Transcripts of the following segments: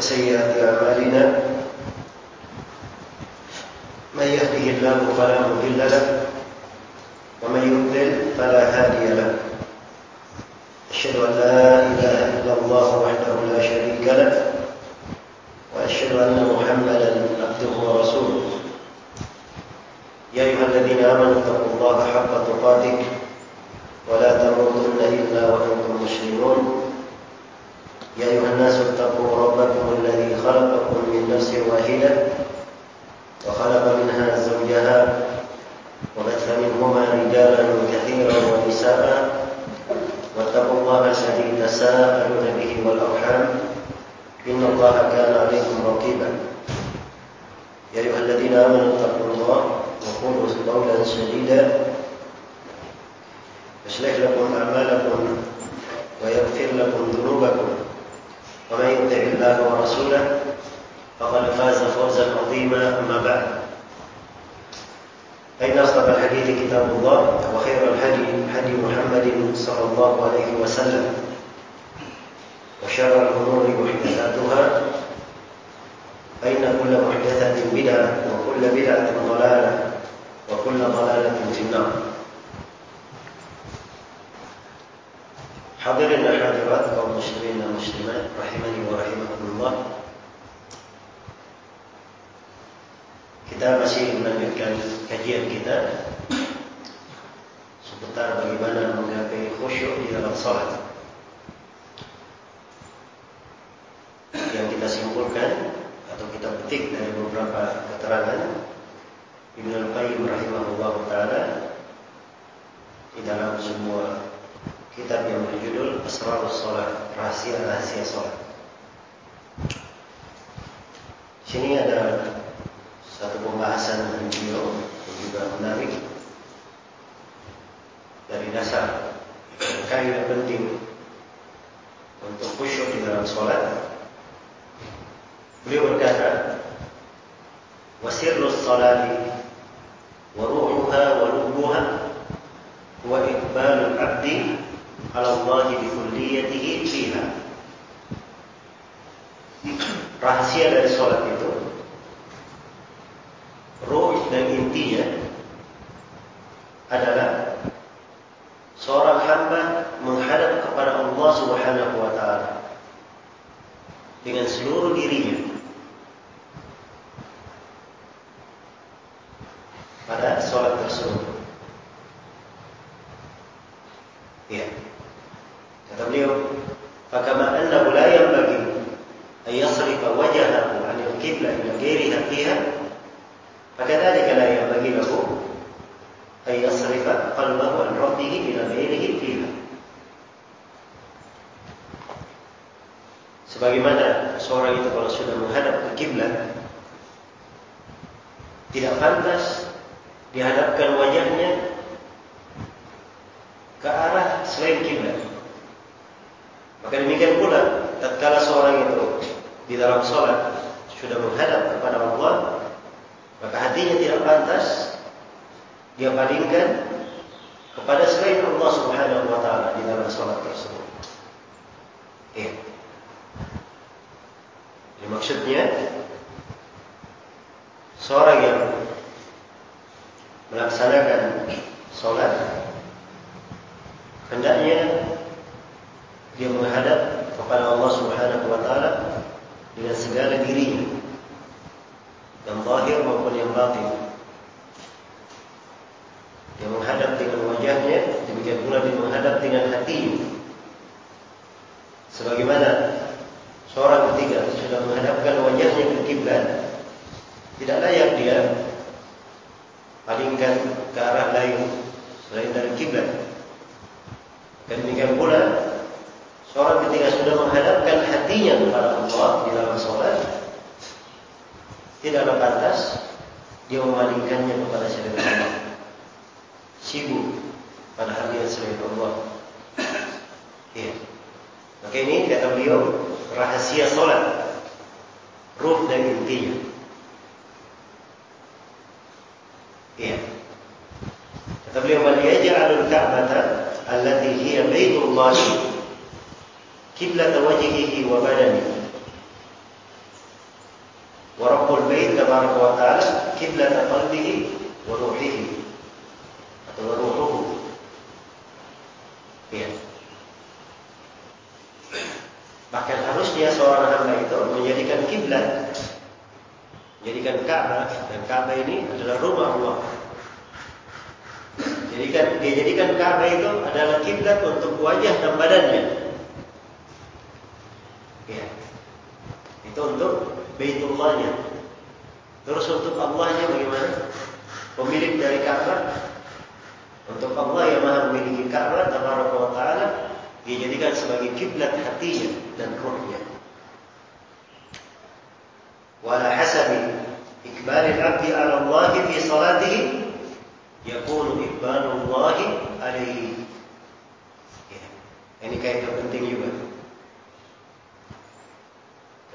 وسيئات أعمالنا من يهده الله فلا مضل له ومن يضلل فلا هادي له. أشهد أن لا Maka demikian pula tatkala seorang itu di dalam salat sudah menghadap kepada Allah, maka hatinya tidak pantas dia palingkan kepada selain Allah Subhanahu wa taala di dalam salat tersebut. Ya. Ini maksudnya seorang yang melaksanakan salat hendaknya dia menghadap kepada Allah Subhanahu wa taala dengan segala dirinya yang zahir maupun yang batin. Dia menghadap dengan wajahnya demikian pula dia menghadap dengan hatinya. Sebagaimana seorang ketiga sudah menghadapkan wajahnya ke kiblat tidak layak dia palingkan ke arah lain selain dari kiblat. Dan demikian pula Seorang ketika sudah menghadapkan hatinya kepada Allah di dalam solat, tidaklah pantas dia memalingkannya kepada selain Allah. Sibuk pada yang selain Allah. Ya. Maka ini kata beliau rahasia solat, ruh dan intinya. Ya. Kata beliau, "Man yaj'alul ka'bata allati hiya baitullah kiblat wajhihi wa badani bait tabaraka wa taala kiblat qalbihi wa ruhihi atau wa ruhuhu. Ya. Bahkan harusnya seorang hamba itu menjadikan kiblat menjadikan Ka'bah dan Ka'bah ini adalah rumah Allah. Jadikan dia jadikan Ka'bah itu adalah kiblat untuk wajah dan badannya. Ya. Itu untuk Baitullahnya. Terus untuk Allahnya bagaimana? Pemilik dari Ka'bah untuk Allah yang Maha memiliki Ka'bah tabaraka wa taala dijadikan sebagai kiblat hatinya dan ruhnya. Wala hasabi ikbal al-'abd 'ala Allah fi salatihi yakunu ikbal Allah 'alaihi. Ya. Ini kaitan penting juga.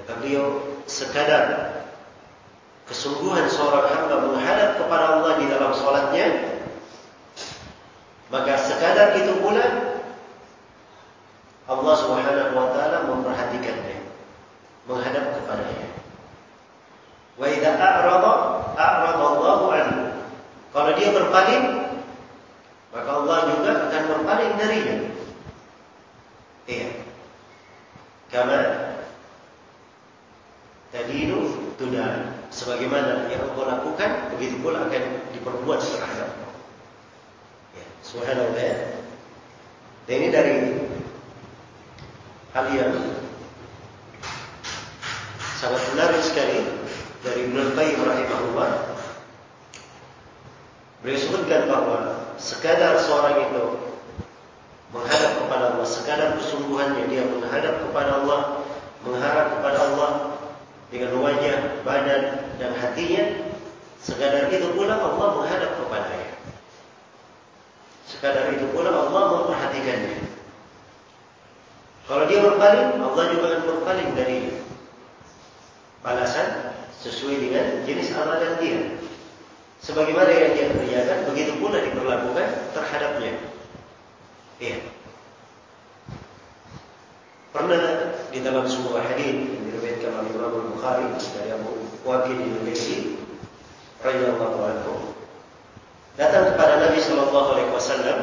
Kata beliau, sekadar kesungguhan seorang hamba menghadap kepada Allah di dalam solatnya, maka sekadar itu pula Allah Subhanahu wa taala memperhatikannya, menghadap kepadanya. Wa idza a'rada a'rada Allah anhu. Kalau dia berpaling, maka Allah juga akan berpaling darinya. Iya. Kama tadinu tudan sebagaimana yang engkau lakukan begitu pula akan diperbuat terhadap ya subhanallah. Dan ini dari hal yang sangat menarik sekali dari Ibn Qayyim rahimahullah. Beliau sebutkan bahawa sekadar seorang itu menghadap kepada Allah sekadar kesungguhannya dia menghadap kepada Allah mengharap kepada Allah dengan wajah, badan dan hatinya sekadar itu pula Allah menghadap kepadanya sekadar itu pula Allah memperhatikannya kalau dia berpaling Allah juga akan berpaling darinya balasan sesuai dengan jenis amalan dia. Sebagaimana yang dia kerjakan begitu pula diperlakukan terhadapnya. Iya. Pernah di dalam sebuah hadis yang diriwayatkan oleh Imam Al-Bukhari dari Abu bin Laisi radhiyallahu anhu. Datang kepada Nabi sallallahu alaihi wasallam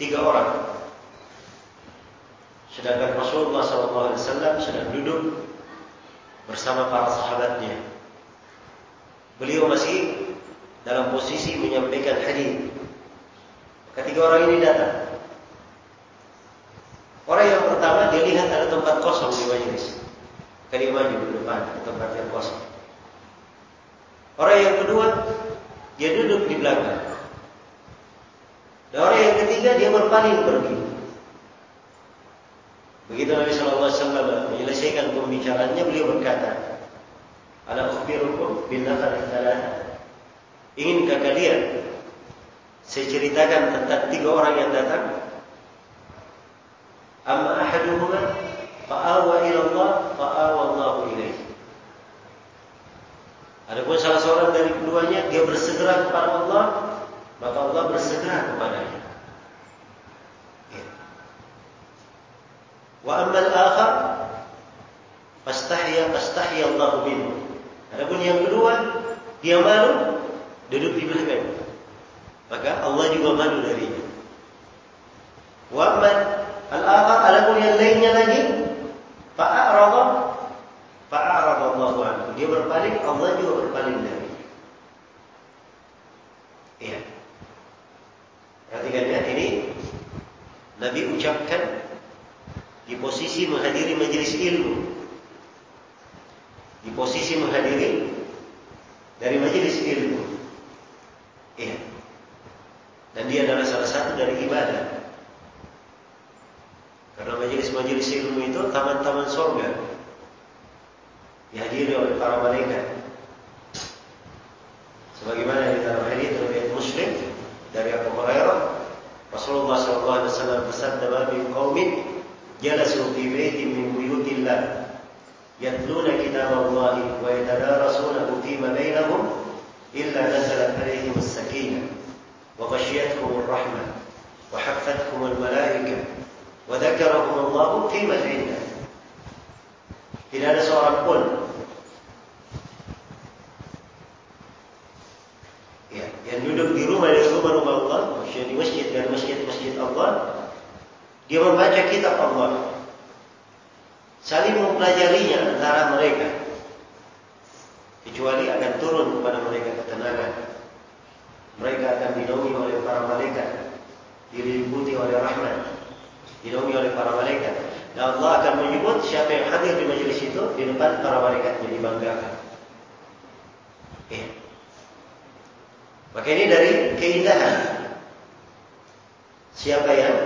tiga orang. Sedangkan Rasulullah sallallahu alaihi wasallam sedang duduk bersama para sahabatnya. Beliau masih dalam posisi menyampaikan hadis. Ketiga orang ini datang. Orang yang pertama dia lihat ada tempat kosong di majlis. Kali maju di depan ada tempat yang kosong. Orang yang kedua dia duduk di belakang. Dan orang yang ketiga dia berpaling pergi. Begitu Nabi sallallahu alaihi wasallam menyelesaikan pembicaraannya beliau berkata, "Ala ukhbirukum bil nafar thalath?" Inginkah kalian saya ceritakan tentang tiga orang yang datang? Amma ahaduhuma fa'awa ila Allah fa'awa Allah ilaih. Adapun salah seorang dari keduanya dia bersegera kepada Allah, maka Allah bersegera kepadanya. Ya. Wa amma al-akhar fastahya fastahya Allah minhu. Adapun yang kedua dia malu duduk di belakang. Maka Allah juga malu darinya. Wa amma Al-akhar adapun yang lainnya lagi fa'arada fa'arada Allah anhu. Dia berpaling, Allah juga berpaling dari. Iya. Perhatikan ya, ini Nabi ucapkan di posisi menghadiri majlis ilmu. Di posisi menghadiri dari majlis ilmu. Iya. Dan dia adalah salah satu dari ibadah. Karena majelis-majelis ilmu itu taman-taman surga dihadiri oleh para malaikat. Sebagaimana di dalam hadis riwayat Muslim dari Abu Hurairah, Rasulullah sallallahu alaihi wasallam bersabda, "Ma min qaumin jalasu fi baitin min buyutillah yatluna kitab Allah wa yatadarasunahu fi ma bainahum illa nazalat alaihim as-sakinah wa ghashiyatuhum ar-rahmah wa haffathum al-malaikah وذكرهم الله في من عنده Tidak ada seorang pun yang duduk di rumah dari rumah-rumah Allah, maksudnya di masjid dan masjid-masjid Allah, dia membaca kitab Allah, saling mempelajarinya antara mereka, kecuali akan turun kepada mereka ketenangan. Mereka akan dinaungi oleh para malaikat, diliputi oleh rahmat, dinaungi oleh para malaikat. Dan Allah akan menyebut siapa yang hadir di majlis itu di depan para malaikatnya dibanggakan. Ya. Maka ini dari keindahan. Siapa yang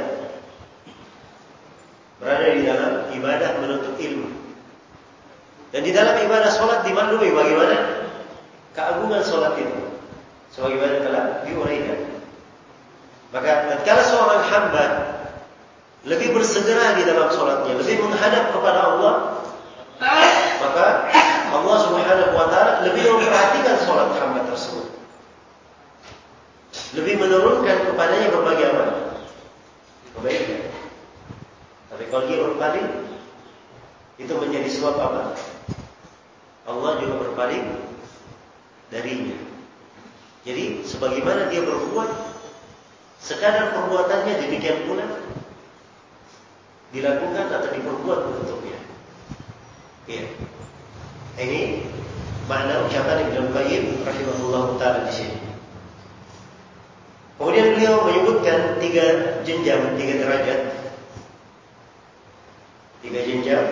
berada di dalam ibadah menuntut ilmu. Dan di dalam ibadah solat dimaklumi bagaimana keagungan solat itu. Sebagaimana telah diuraikan. Maka tatkala seorang hamba lebih bersegera di dalam solatnya, lebih menghadap kepada Allah, maka Allah Subhanahu wa taala lebih memperhatikan solat hamba. Lebih menurunkan kepadanya berbagai apa? Kebaikan. Tapi kalau dia berpaling, itu menjadi sebab apa? Allah juga berpaling darinya. Jadi sebagaimana dia berbuat, sekadar perbuatannya demikian pula dilakukan atau diperbuat untuknya. Ya. Ini makna ucapan Ibn Qayyim rahimahullah taala di sini. Kemudian beliau menyebutkan tiga jenjang, tiga derajat, tiga jenjang.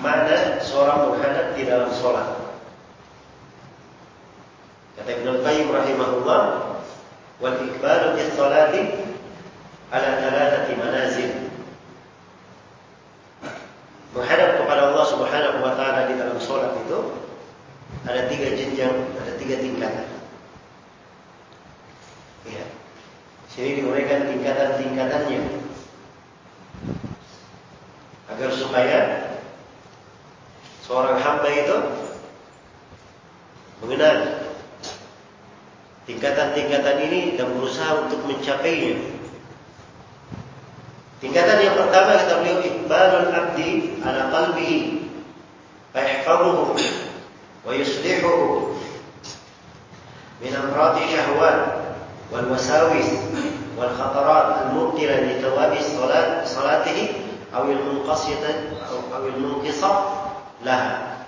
Mana seorang menghadap di dalam solat. Kata Ibn Qayyim rahimahullah, wal ikbalu bis salati ala thalathati manazil menghadap kepada Allah Subhanahu wa taala di dalam salat itu ada tiga jenjang, ada tiga tingkatan. Ya. Sini diuraikan tingkatan-tingkatannya. Agar supaya seorang hamba itu mengenal tingkatan-tingkatan ini dan berusaha untuk mencapainya. Tingkatan yang pertama kata beliau ikbalul abdi ala qalbihi fa yahfazuhu wa yuslihuhu min amrati syahwat li thawabi salat salatihi aw al munqasita aw al munqisa laha.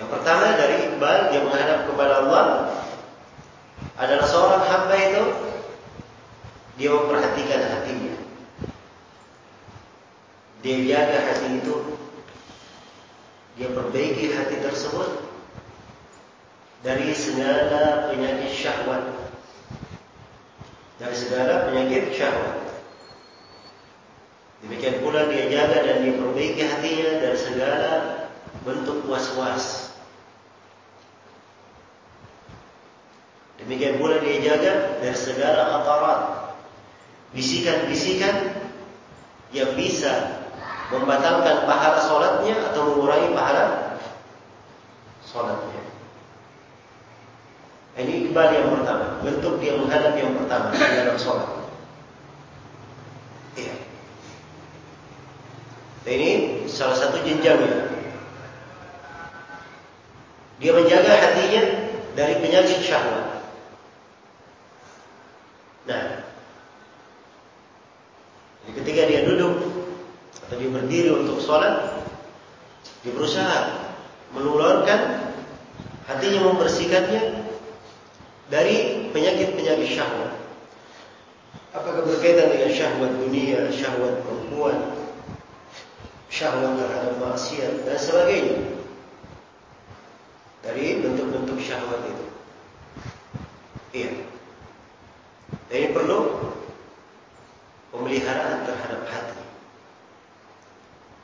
Yang pertama dari ikbal dia menghadap kepada Allah adalah seorang hamba itu dia memperhatikan hatinya. Dia jaga hati itu. Dia perbaiki hati tersebut dari segala penyakit syahwat dari segala penyakit syahwat. Demikian pula dia jaga dan dia perbaiki hatinya dari segala bentuk was-was. Demikian pula dia jaga dari segala khatarat. Bisikan-bisikan yang bisa membatalkan pahala solatnya atau mengurangi pahala solatnya. Ini ibadah yang pertama, bentuk dia menghadap yang pertama di dalam solat. Iya. Ini salah satu jenjangnya. Dia menjaga hatinya dari penyakit syahwat. Nah, ketika dia duduk atau dia berdiri untuk sholat, dia berusaha mengeluarkan hatinya membersihkannya dari penyakit-penyakit syahwat. Apakah berkaitan dengan syahwat dunia, syahwat perempuan, syahwat terhadap maksiat dan sebagainya. Dari bentuk-bentuk syahwat itu. Iya. Dan ini perlu pemeliharaan terhadap hati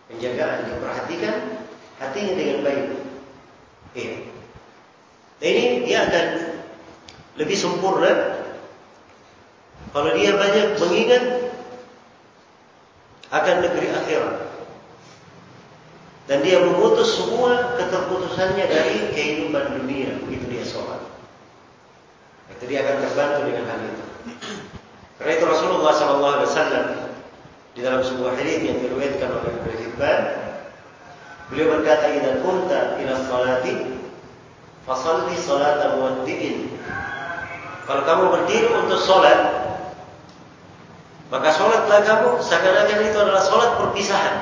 penjagaan diperhatikan hatinya dengan baik. Iya. Dan ini dia akan lebih sempurna kalau dia banyak mengingat akan negeri akhirat. Dan dia memutus semua keterputusannya dari kehidupan dunia begitu dia sholat. Itu dia akan terbantu dengan hal itu. Karena itu Rasulullah SAW Di dalam sebuah hadis yang diriwayatkan oleh Ibnu Hibban, beliau berkata, "Idza kunta ila salati, fasalli salata muwaddi'in." Kalau kamu berdiri untuk salat, maka salatlah kamu seakan-akan itu adalah salat perpisahan.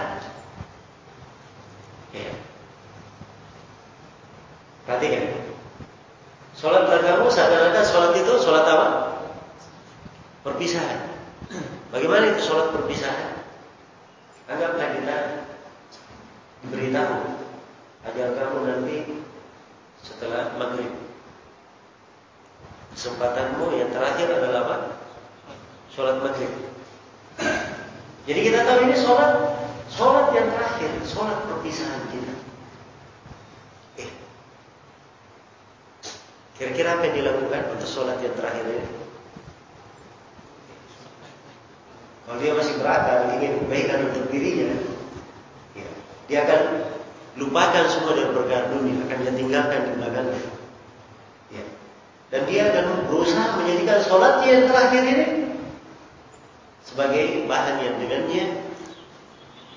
Ya. Perhatikan. Salatlah kamu seakan-akan salat itu salat apa? Perpisahan. Bagaimana itu sholat perpisahan? Anggaplah kita diberitahu agar kamu nanti setelah maghrib kesempatanmu yang terakhir adalah apa? Sholat maghrib. Jadi kita tahu ini sholat sholat yang terakhir, sholat perpisahan kita. Eh, kira-kira apa yang dilakukan untuk sholat yang terakhir ini? Kalau dia masih berakal ingin kebaikan untuk dirinya, ya, dia akan lupakan semua dari perkara dunia, akan dia tinggalkan di belakangnya. Dan dia akan berusaha menjadikan sholat yang terakhir ini sebagai bahan yang dengannya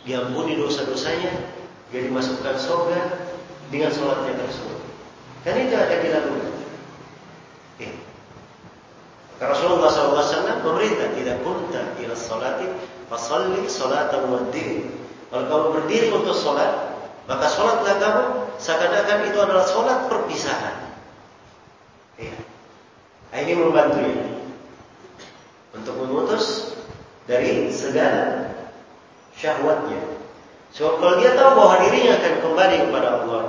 diampuni dosa-dosanya, dia dimasukkan surga dengan sholatnya tersebut. Kan itu akan dilakukan. Ya. Rasulullah SAW memerintah tidak kunta ila salati fasalli salatan waddi. Kalau kamu berdiri untuk solat, maka solatlah kamu seakan-akan itu adalah solat perpisahan. Ya. Ini membantu ya. Untuk memutus dari segala syahwatnya. So, kalau dia tahu bahwa dirinya akan kembali kepada Allah,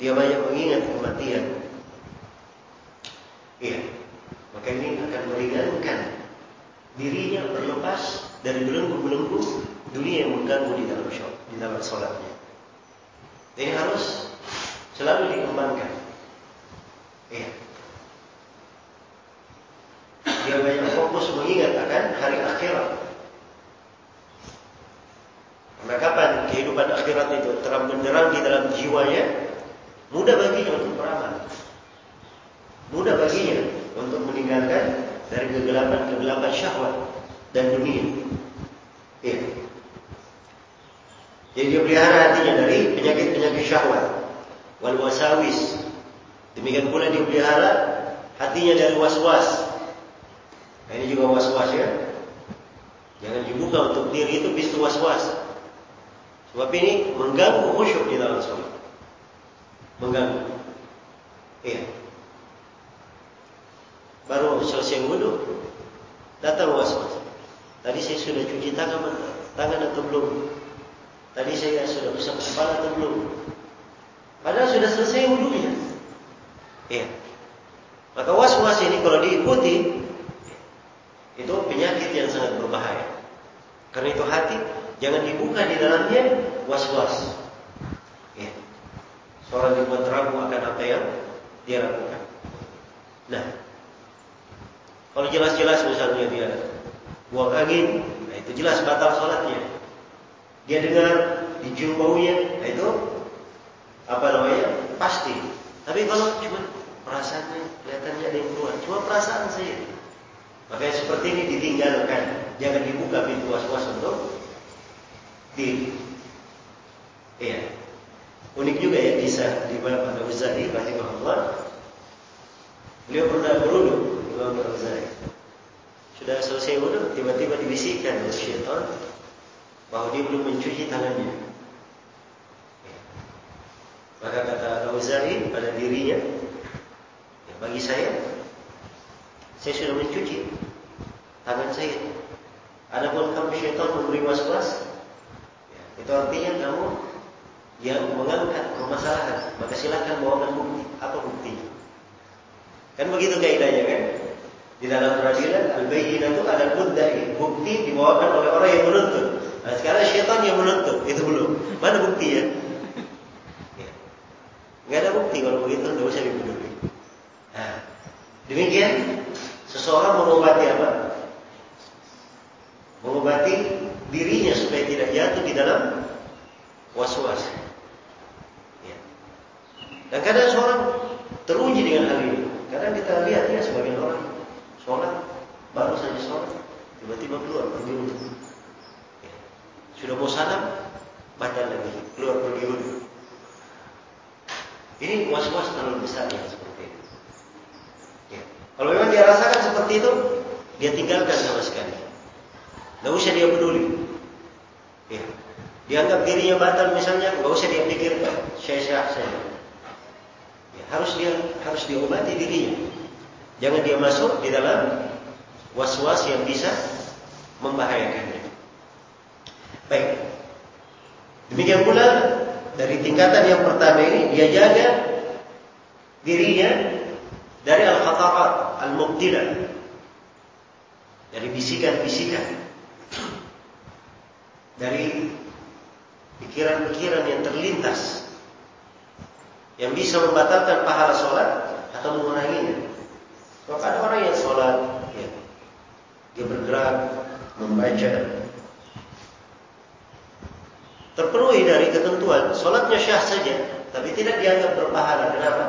dia banyak mengingat kematian. Iya. Maka ini akan meringankan dirinya berlepas dari belenggu-belenggu dunia yang mengganggu di dalam sholat, di dalam sholatnya. Ini harus selalu dikembangkan. Iya. Dia banyak fokus mengingat akan hari akhirat. Karena kapan kehidupan akhirat itu terang benderang di dalam jiwanya, mudah baginya untuk beramal. Mudah baginya untuk meninggalkan dari kegelapan-kegelapan syahwat dan dunia. Ya. Jadi dia pelihara hatinya dari penyakit-penyakit syahwat wal wasawis. Demikian pula dia pelihara hatinya dari was-was. Ini juga was-was ya. Jangan dibuka untuk diri itu bis was-was. Sebab ini mengganggu khusyuk di dalam sholat. Mengganggu. Iya. Baru selesai wudhu Datang was-was Tadi saya sudah cuci tangan Tangan atau belum Tadi saya sudah usap kepala atau belum Padahal sudah selesai wudhunya Ya Maka was-was ini kalau diikuti Itu penyakit yang sangat berbahaya Karena itu hati Jangan dibuka di dalamnya Was-was Ya Seorang dibuat ragu akan apa yang Dia lakukan Nah kalau jelas-jelas misalnya dia buang angin, nah itu jelas batal sholatnya. Dia dengar dicium baunya, nah itu apa namanya? Pasti. Tapi kalau cuma perasaannya kelihatannya ada yang keluar, cuma perasaan saja. Makanya seperti ini ditinggalkan, jangan dibuka pintu was-was untuk diri. Iya. Unik juga ya kisah di bab Al-Ghazali rahimahullah. Beliau pernah berunduk Imam Al-Ghazali. Sudah selesai wudhu, tiba-tiba dibisikkan oleh syaitan bahawa dia belum mencuci tangannya. Maka kata Al-Ghazali pada dirinya, ya, bagi saya, saya sudah mencuci tangan saya. Adapun kamu syaitan memberi was-was, ya, itu artinya kamu yang mengangkat permasalahan. Maka silakan bawakan bukti. Apa buktinya? Kan begitu kaidahnya kan? Di dalam peradilan al-bayyinah itu ada muddai, bukti dibawakan oleh orang yang menuntut. Nah, sekarang syaitan yang menuntut, itu belum. Mana bukti ya? Ya. ada bukti kalau begitu enggak usah dibunuh. Nah, demikian Seseorang mengobati apa? Mengobati dirinya supaya tidak jatuh di dalam was-was. Ya. Dan kadang seorang teruji dengan hal ini. Kadang kita lihat ya sebagian orang sholat baru saja sholat tiba-tiba keluar pergi wudhu. Ya. Sudah mau salam batal lagi keluar pergi wudhu. Ini was-was terlalu besar ya sebenarnya. Kalau memang dia rasakan seperti itu, dia tinggalkan sama sekali. Tidak usah dia peduli. Ya. Dianggap dirinya batal misalnya, tidak usah dia pikirkan. Syekh-syekh saya. Ya, harus dia harus diobati dirinya. Jangan dia masuk di dalam was-was yang bisa membahayakannya. Baik. Demikian pula dari tingkatan yang pertama ini dia jaga dirinya dari al-khatarat al-mubtilah dari bisikan-bisikan dari pikiran-pikiran yang terlintas yang bisa membatalkan pahala sholat atau menguranginya. Kalau ada orang yang sholat, ya, dia bergerak, membaca, terpenuhi dari ketentuan, sholatnya syah saja, tapi tidak dianggap berpahala. Kenapa?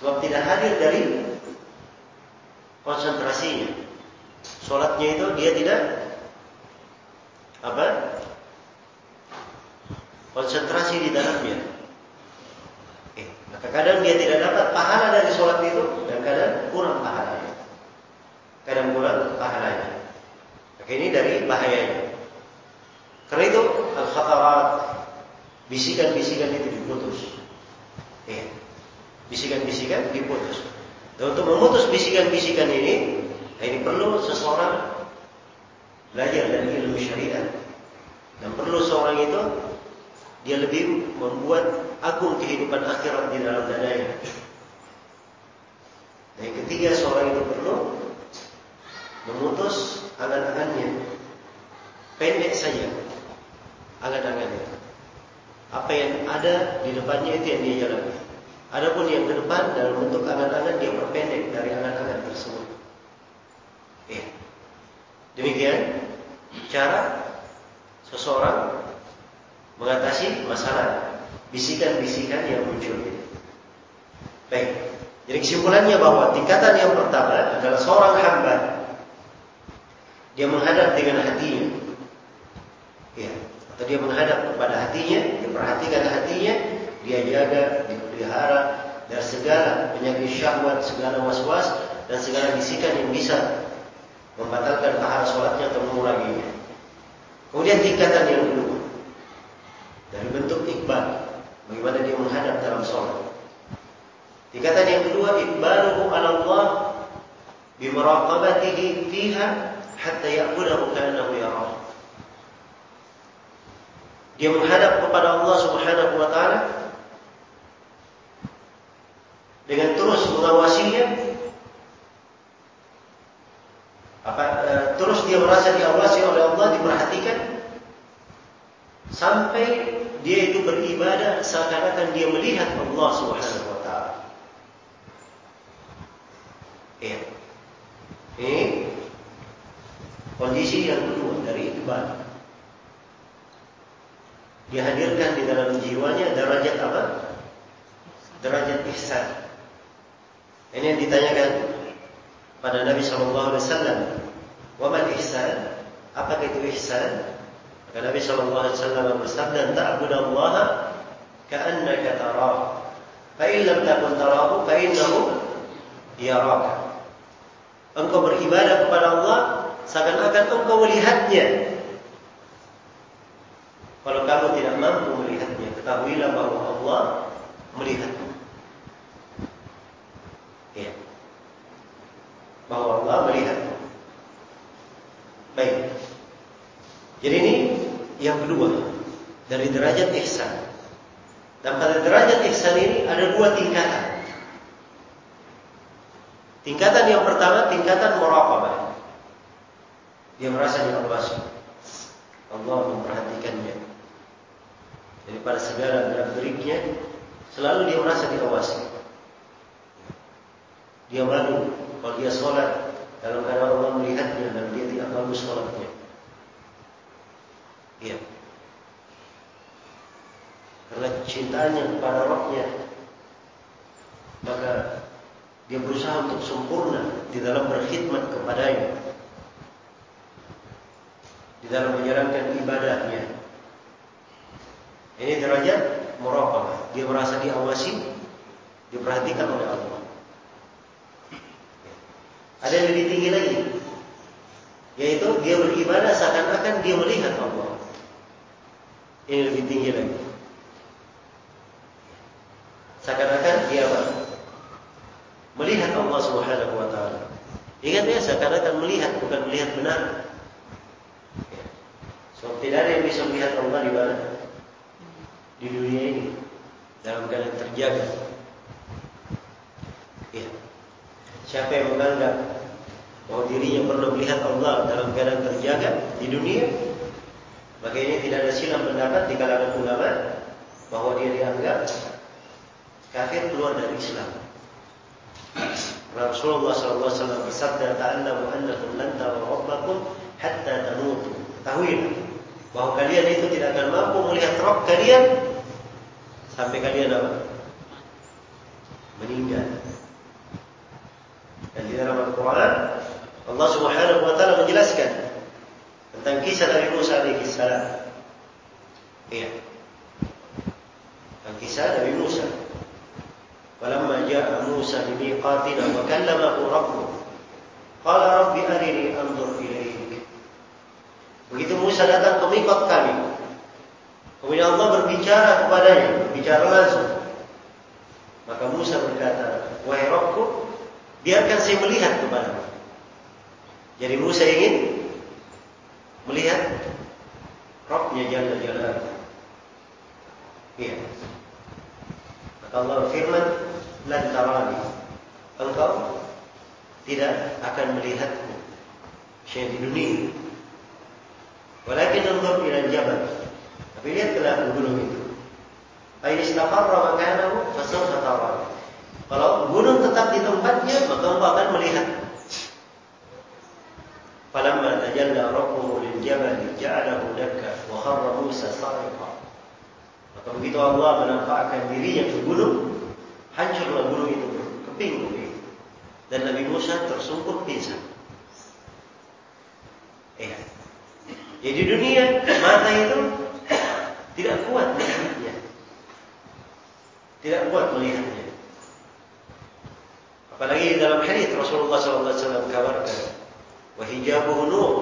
Sebab tidak hadir dari konsentrasinya. Sholatnya itu dia tidak apa? Konsentrasi di dalamnya. Eh, maka kadang dia tidak dapat pahala dari sholat itu dan kadang kurang pahalanya. Kadang kurang pahalanya. Maka ini dari bahayanya. Karena itu al-khatarat bisikan-bisikan itu diputus. Ya. Bisikan-bisikan diputus. Dan untuk memutus bisikan-bisikan ini, ini perlu seseorang belajar dari ilmu syariat. Dan perlu seorang itu dia lebih membuat agung kehidupan akhirat di dalam dadanya. Dan yang ketiga seorang itu perlu memutus angan-angannya. Pendek saja angan-angannya. Apa yang ada di depannya itu yang dia jalani. Adapun yang ke depan dalam bentuk angan-angan dia perpendek dari angan-angan tersebut. Ya. Demikian cara seseorang mengatasi masalah bisikan-bisikan yang muncul. Baik. Jadi kesimpulannya bahwa tingkatan yang pertama adalah seorang hamba dia menghadap dengan hatinya. Ya, atau dia menghadap kepada hatinya, dia perhatikan hatinya, dia jaga, dia pelihara dari segala penyakit syahwat, segala was-was dan segala bisikan yang bisa membatalkan pahala sholatnya atau menguranginya. Kemudian tingkatan yang kedua, dari bentuk ikbal bagaimana dia menghadap dalam sholat tingkatan yang kedua ikbaluhu ala Allah bimuraqabatihi fiha hatta ya'budahu ka'annahu yarah dia menghadap kepada Allah subhanahu wa ta'ala dengan terus mengawasinya apa, e, terus dia merasa diawasi oleh Allah diperhatikan sampai dia itu beribadah seakan-akan dia melihat Allah Subhanahu wa taala. Ya. Ini kondisi yang kedua dari ibadah. Dihadirkan di dalam jiwanya derajat apa? Derajat ihsan. Ini yang ditanyakan pada Nabi sallallahu alaihi wasallam. Wa man ihsan? Apa itu ihsan? Maka Nabi SAW bersabda, "Ta'budu Allah ka'annaka tarahu. Fa in lam takun tarahu, fa innahu yaraka." Engkau beribadah kepada Allah seakan-akan engkau melihatnya. Kalau kamu tidak mampu melihatnya, ketahuilah bahwa Allah melihatmu. Ya. Bahwa Allah melihatmu. Baik. Jadi ini yang kedua dari derajat ihsan. Dan pada derajat ihsan ini ada dua tingkatan. Tingkatan yang pertama tingkatan muraqabah. Dia merasa diawasi. Allah memperhatikannya. Jadi pada segala gerak-geriknya selalu dia merasa diawasi. Dia malu kalau dia sholat dalam keadaan Allah melihatnya dan dia tidak bagus sholatnya. Iya. Karena cintanya kepada rohnya, maka dia berusaha untuk sempurna di dalam berkhidmat kepadanya, di dalam menjalankan ibadahnya. Ini derajat muraqabah. Dia merasa diawasi, diperhatikan oleh Allah. Ada yang lebih tinggi lagi. Yaitu dia beribadah seakan-akan dia melihat Allah. Ini lebih tinggi lagi. Seakan-akan dia apa? Melihat Allah Subhanahu wa taala. Ingat ya, seakan-akan melihat bukan melihat benar. Sebab tidak ada yang bisa melihat Allah di mana? Di dunia ini dalam keadaan terjaga. Ya. Siapa yang menganggap bahawa dirinya pernah melihat Allah dalam keadaan terjaga di dunia, maka ini tidak ada silam pendapat di kalangan ulama bahawa dia dianggap kafir keluar dari Islam. Rasulullah wasallam bersabda, "Ta'allamu annakum lan taru rabbakum hatta tamutu." Ketahuilah bahawa kalian itu tidak akan mampu melihat Rabb kalian sampai kalian apa? Meninggal. Dan di dalam Al-Quran Allah Subhanahu Wa Taala menjelaskan tentang kisah Nabi Musa alaihi salam. Iya. Tentang kisah Nabi Musa. Walamma ja'a Musa limiqatina wa kallamahu rabbuh. Qala rabbi arini anzur ilaik. Begitu Musa datang ke miqat kami. Kemudian Allah berbicara kepadanya, berbicara langsung. Maka Musa berkata, "Wahai Rabbku, biarkan saya melihat kepadamu." Jadi Musa ingin melihat Rabbnya Jalla Jalla. Iya. Maka Allah firman, "Lan tarani." Engkau tidak akan melihatku Syekh di dunia. Walakin anzur ila jabal. Tapi lihatlah gunung itu. Fa in istaqarra makanahu fasawfa tarani. Kalau gunung tetap di tempatnya, maka engkau akan melihat فلما تجلى ربه للجبل جعله دكا وخر موسى صائقا maka begitu Allah menampakkan dirinya ke gunung hancurlah gunung itu keping-keping dan Nabi Musa tersungkur pingsan ya jadi di dunia mata itu tidak kuat melihatnya tidak kuat melihatnya apalagi dalam hadis Rasulullah SAW kabarkan Wahijabuhu nur.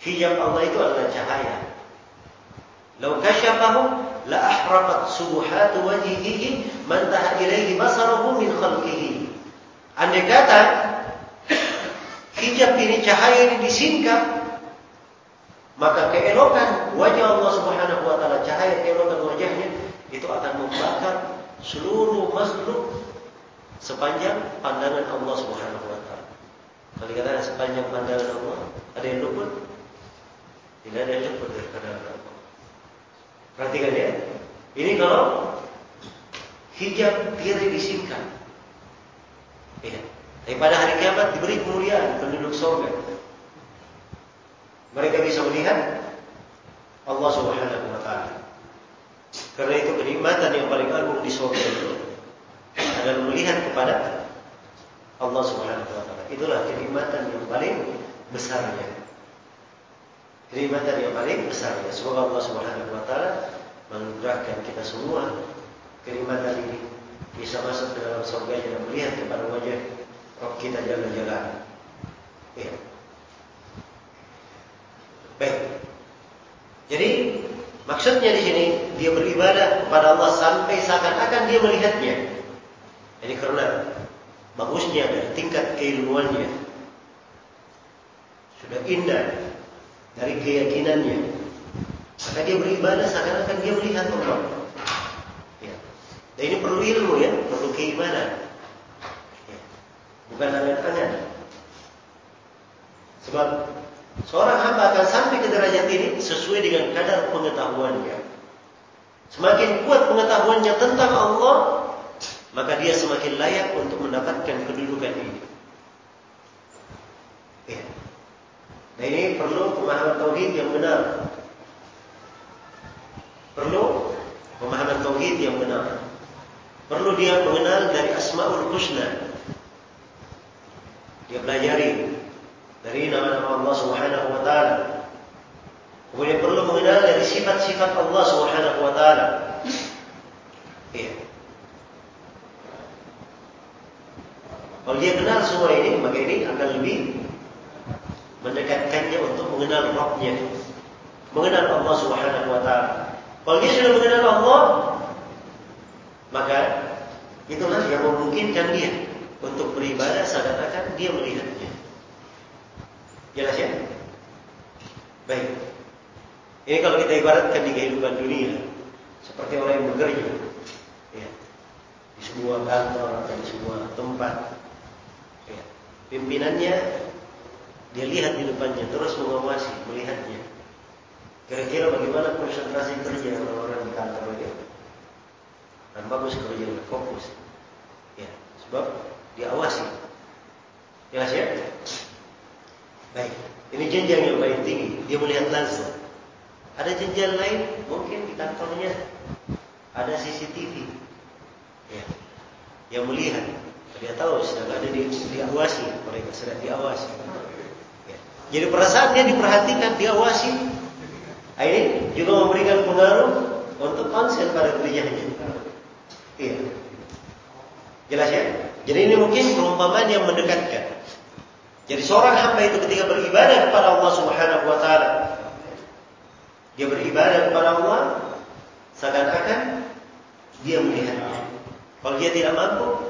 Hijab Allah itu adalah cahaya. Lau kasyafahu la ahraqat subuhat wajhihi man taha ilaihi basaruhu min khalqihi. Andai kata hijab ini cahaya ini disingkap maka keelokan wajah Allah Subhanahu wa taala cahaya keelokan wajahnya itu akan membakar seluruh makhluk sepanjang pandangan Allah Subhanahu wa taala. Dikatakan sepanjang pandangan Allah, ada yang luput? Tidak ada yang luput dari pandangan Allah. Perhatikan ya. Ini kalau hijab tidak disingkat. Ya. Tapi pada hari kiamat diberi kemuliaan penduduk surga. Mereka bisa melihat Allah Subhanahu wa taala. Karena itu kenikmatan yang paling agung di surga itu adalah melihat kepada Allah Subhanahu wa taala. Itulah kenikmatan yang paling besarnya. Kenikmatan yang paling besarnya. Semoga Allah Subhanahu wa taala menganugerahkan kita semua kenikmatan ini bisa masuk ke dalam surga dan melihat kepada wajah Rabb kita jalan-jalan. Ya. Baik. Jadi maksudnya di sini dia beribadah kepada Allah sampai seakan-akan dia melihatnya. Ini karena bagusnya dari tingkat keilmuannya. Sudah indah dari keyakinannya. Maka dia beribadah seakan-akan dia melihat Allah. Ya. dan ini perlu ilmu ya perlu keimanan. Ya. bukan angan-angan sebab seorang hamba akan sampai ke derajat ini sesuai dengan kadar pengetahuannya. Semakin kuat pengetahuannya tentang Allah maka dia semakin layak untuk mendapatkan kedudukan ini. Ya. Nah ini perlu pemahaman tauhid yang benar. Perlu pemahaman tauhid yang benar. Perlu dia mengenal dari Asmaul Husna. Dia pelajari dari nama-nama Allah Subhanahu wa taala. Kemudian perlu mengenal dari sifat-sifat Allah Subhanahu wa taala. Iya. Kalau dia kenal semua ini, maka ini akan lebih mendekatkannya untuk mengenal Rabbnya. Mengenal Allah Subhanahu wa taala. Kalau dia sudah mengenal Allah, maka itulah yang memungkinkan dia untuk beribadah seakan-akan dia melihatnya. Jelas ya? Baik. Ini kalau kita ibaratkan di kehidupan dunia, seperti orang yang bekerja, ya, di sebuah kantor atau di sebuah tempat, pimpinannya dia lihat di depannya, terus mengawasi, melihatnya. Kira-kira bagaimana konsentrasi kerja orang-orang di kantor ini? Dan bagus kerja, fokus. Ya, sebab diawasi. Jelas ya? Baik. Ini jenjang yang paling tinggi. Dia melihat langsung. Ada jenjang lain, mungkin di kantornya ada CCTV. Ya. Yang melihat. Dia tahu sedang ada di, diawasi. Mereka sedang diawasi. Ya. Jadi perasaan dia diperhatikan, diawasi. Ini juga memberikan pengaruh untuk konsen pada kerjanya. Iya. Jelas ya? Jadi ini mungkin perumpamaan yang mendekatkan. Jadi seorang hamba itu ketika beribadah kepada Allah Subhanahu wa taala dia beribadah kepada Allah seakan-akan dia melihatnya. Kalau dia tidak mampu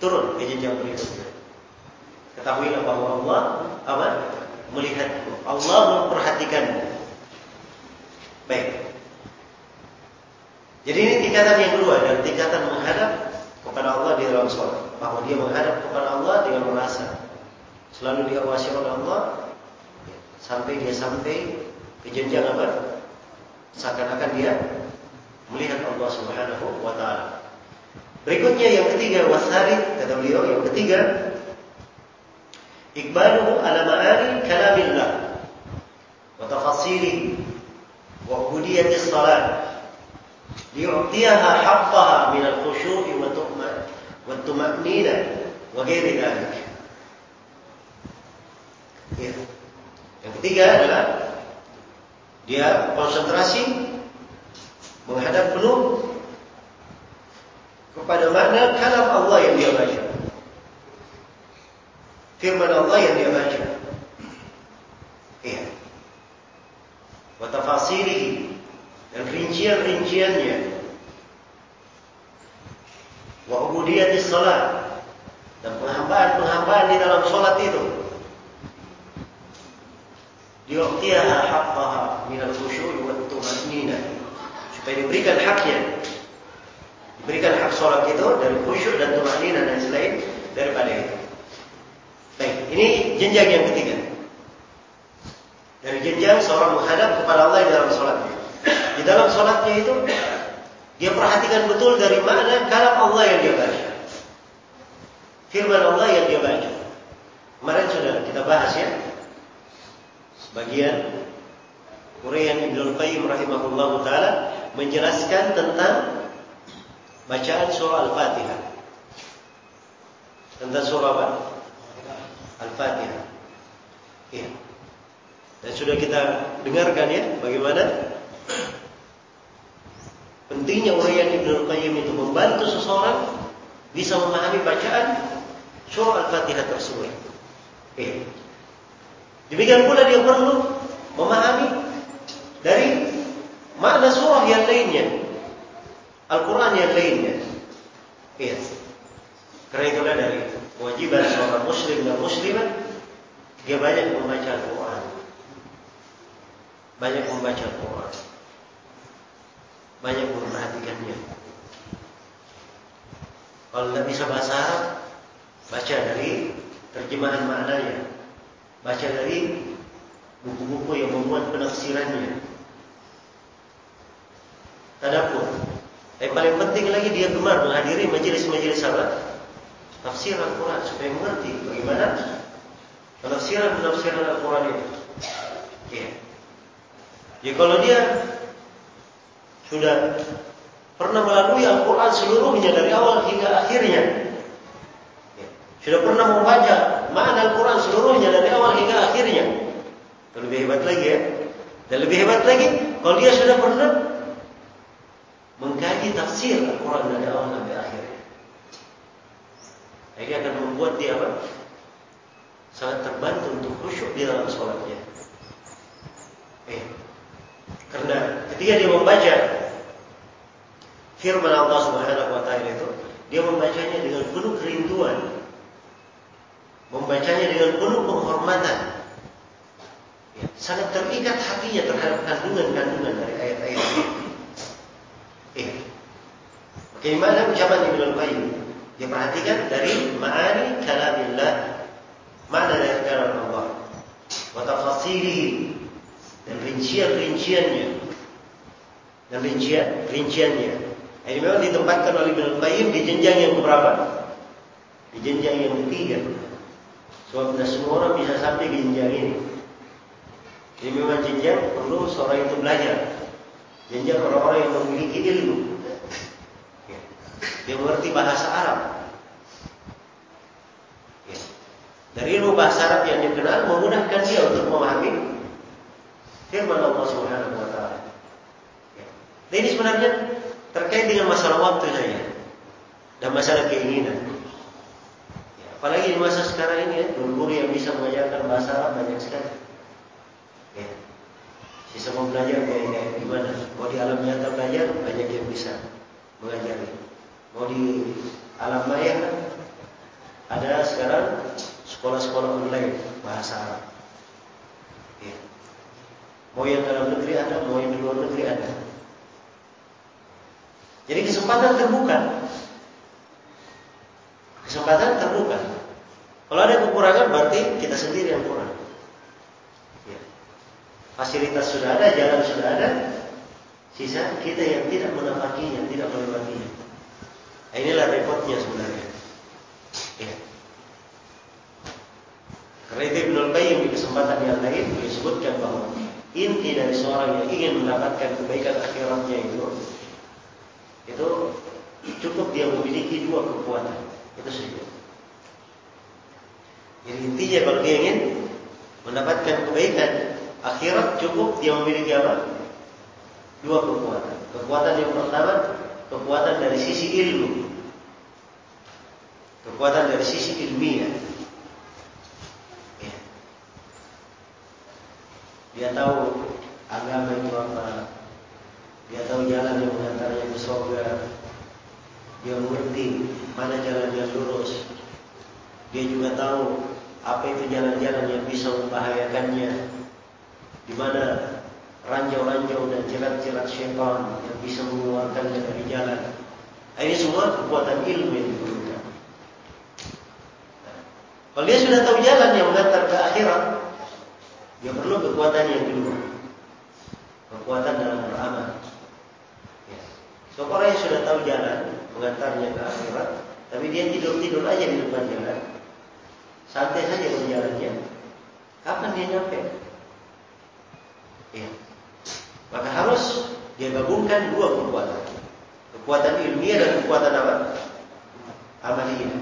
turun ke jenjang berikutnya. Ketahuilah bahwa Allah apa? melihatmu. Allah memperhatikanmu. Baik. Jadi ini tingkatan yang kedua dan tingkatan menghadap kepada Allah di dalam sholat. Bahwa dia menghadap kepada Allah dengan merasa selalu diawasi oleh Allah sampai dia sampai ke jenjang apa? Seakan-akan dia melihat Allah Subhanahu wa taala. Berikutnya yang ketiga wasari kata beliau yang ketiga ikbaluhu ala ma'ani kalamillah wa tafasilihi wa ubudiyati salat liyu'tiyaha haqqaha min al-khushu'i wa tu'ma'nina wa ghairi dhalik. Ya. Yang ketiga adalah dia konsentrasi menghadap penuh kepada makna kalam Allah yang dia baca. Firman Allah yang dia baca. Iya. Wa tafasirihi dan rincian-rinciannya. Wa ubudiyati salat dan penghambaan-penghambaan di dalam solat itu yu'tiyaha haqqaha min al-khusyu' wa at-tuma'ninah supaya diberikan haknya diberikan hak salat itu dari khusyuk dan tuma'ninah dan selain daripada itu. Baik ini jenjang yang ketiga. Dari jenjang seorang menghadap kepada Allah dalam salatnya di dalam salatnya itu dia perhatikan betul dari mana kalam Allah yang dia baca. Firman Allah yang dia baca. Kemarin sudah kita bahas ya. Sebagian Urian Ibn Qayyim rahimahullah ta'ala Menjelaskan tentang Bacaan surah Al-Fatihah Tentang surah apa? Al-Fatihah Ya Dan sudah kita dengarkan ya Bagaimana Pentingnya Urian Ibn Qayyim itu Membantu seseorang Bisa memahami bacaan Surah Al-Fatihah tersebut. Ya Demikian pula dia perlu memahami dari makna surah yang lainnya. Al-Quran yang lainnya. Iya. Karena itulah dari kewajiban seorang muslim dan muslimah dia banyak membaca Al-Quran. Banyak membaca Al-Quran. Banyak memperhatikannya. Kalau tidak bisa bahasa baca dari terjemahan maknanya baca dari buku-buku yang memuat penafsirannya. Adapun yang paling penting lagi dia gemar menghadiri majelis-majelis apa? Tafsir Al-Quran supaya mengerti bagaimana penafsiran-penafsiran Al-Quran itu. Ya. Ya kalau dia sudah pernah melalui Al-Quran seluruhnya dari awal hingga akhirnya, ya. sudah pernah membaca makna Al-Quran seluruhnya dari awal hingga akhirnya. Lebih hebat lagi ya. Dan lebih hebat lagi, kalau dia sudah pernah mengkaji tafsir Al-Quran dari awal sampai akhir. Ini akan membuat dia apa? Sangat terbantu untuk khusyuk di dalam sholatnya. Eh, karena ketika dia membaca firman Allah Subhanahu Wa Taala itu, dia membacanya dengan penuh kerinduan, membacanya dengan penuh penghormatan. Ya, sangat terikat hatinya terhadap kandungan-kandungan dari ayat-ayat ini. Bagaimana ucapan Ibn Al-Qayyim? Dia perhatikan dari ma'ani kalamillah, makna dari kalam Allah, wa tafasilihi dan rincian-rinciannya dan rincian rinciannya. Ini memang ditempatkan oleh Ibn Qayyim di jenjang yang berapa? Di jenjang yang ketiga. Sebab tidak semua orang bisa sampai di jenjang ini. Ini memang jenjang perlu seorang itu belajar. Jenjang orang-orang yang memiliki ilmu. Dia mengerti bahasa Arab. Dari ilmu bahasa Arab yang dia kenal memudahkan dia untuk memahami firman Allah Subhanahu wa taala. Ya. Ini sebenarnya terkait dengan masalah waktu saja dan masalah keinginan. Ya. Apalagi di masa sekarang ini ya, guru-guru yang bisa mengajarkan bahasa Arab banyak sekali. Ya. Sisa kayak gimana? Mau di alam nyata belajar banyak yang bisa mengajari. Mau di alam maya kan ada sekarang sekolah-sekolah online bahasa Arab. Ya. Mau yang dalam negeri ada, mau yang di luar negeri ada. Jadi kesempatan terbuka. Kesempatan terbuka. Kalau ada kekurangan berarti kita sendiri yang kurang. Ya. Fasilitas sudah ada, jalan sudah ada. Sisa kita yang tidak menampakinya, tidak melewatinya. Nah, inilah repotnya sebenarnya. Ya. Karena itu Ibn Al-Qayyim di kesempatan yang lain disebutkan bahawa inti dari seorang yang ingin mendapatkan kebaikan akhiratnya itu itu cukup dia memiliki dua kekuatan itu saja jadi intinya kalau dia ingin mendapatkan kebaikan akhirat cukup dia memiliki apa dua kekuatan kekuatan yang pertama kekuatan dari sisi ilmu kekuatan dari sisi ilmiah Dia tahu agama itu apa. Dia tahu jalan yang mengantarnya ke surga. Dia mengerti mana jalan yang lurus. Dia juga tahu apa itu jalan-jalan yang bisa membahayakannya. Di mana ranjau-ranjau dan jerat-jerat syaitan yang bisa mengeluarkannya dari jalan. Ini semua kekuatan ilmu yang diperlukan. Kalau dia sudah tahu jalan yang mengantar ke akhirat, dia perlu kekuatan yang kedua. Kekuatan dalam beramal. Ya. Seorang yang sudah tahu jalan mengantarnya ke akhirat, tapi dia tidur-tidur aja di depan jalan, santai saja berjalannya, kapan dia nyampe? Ya. Maka harus dia gabungkan dua kekuatan. Kekuatan ilmiah dan kekuatan apa? Amaliyah.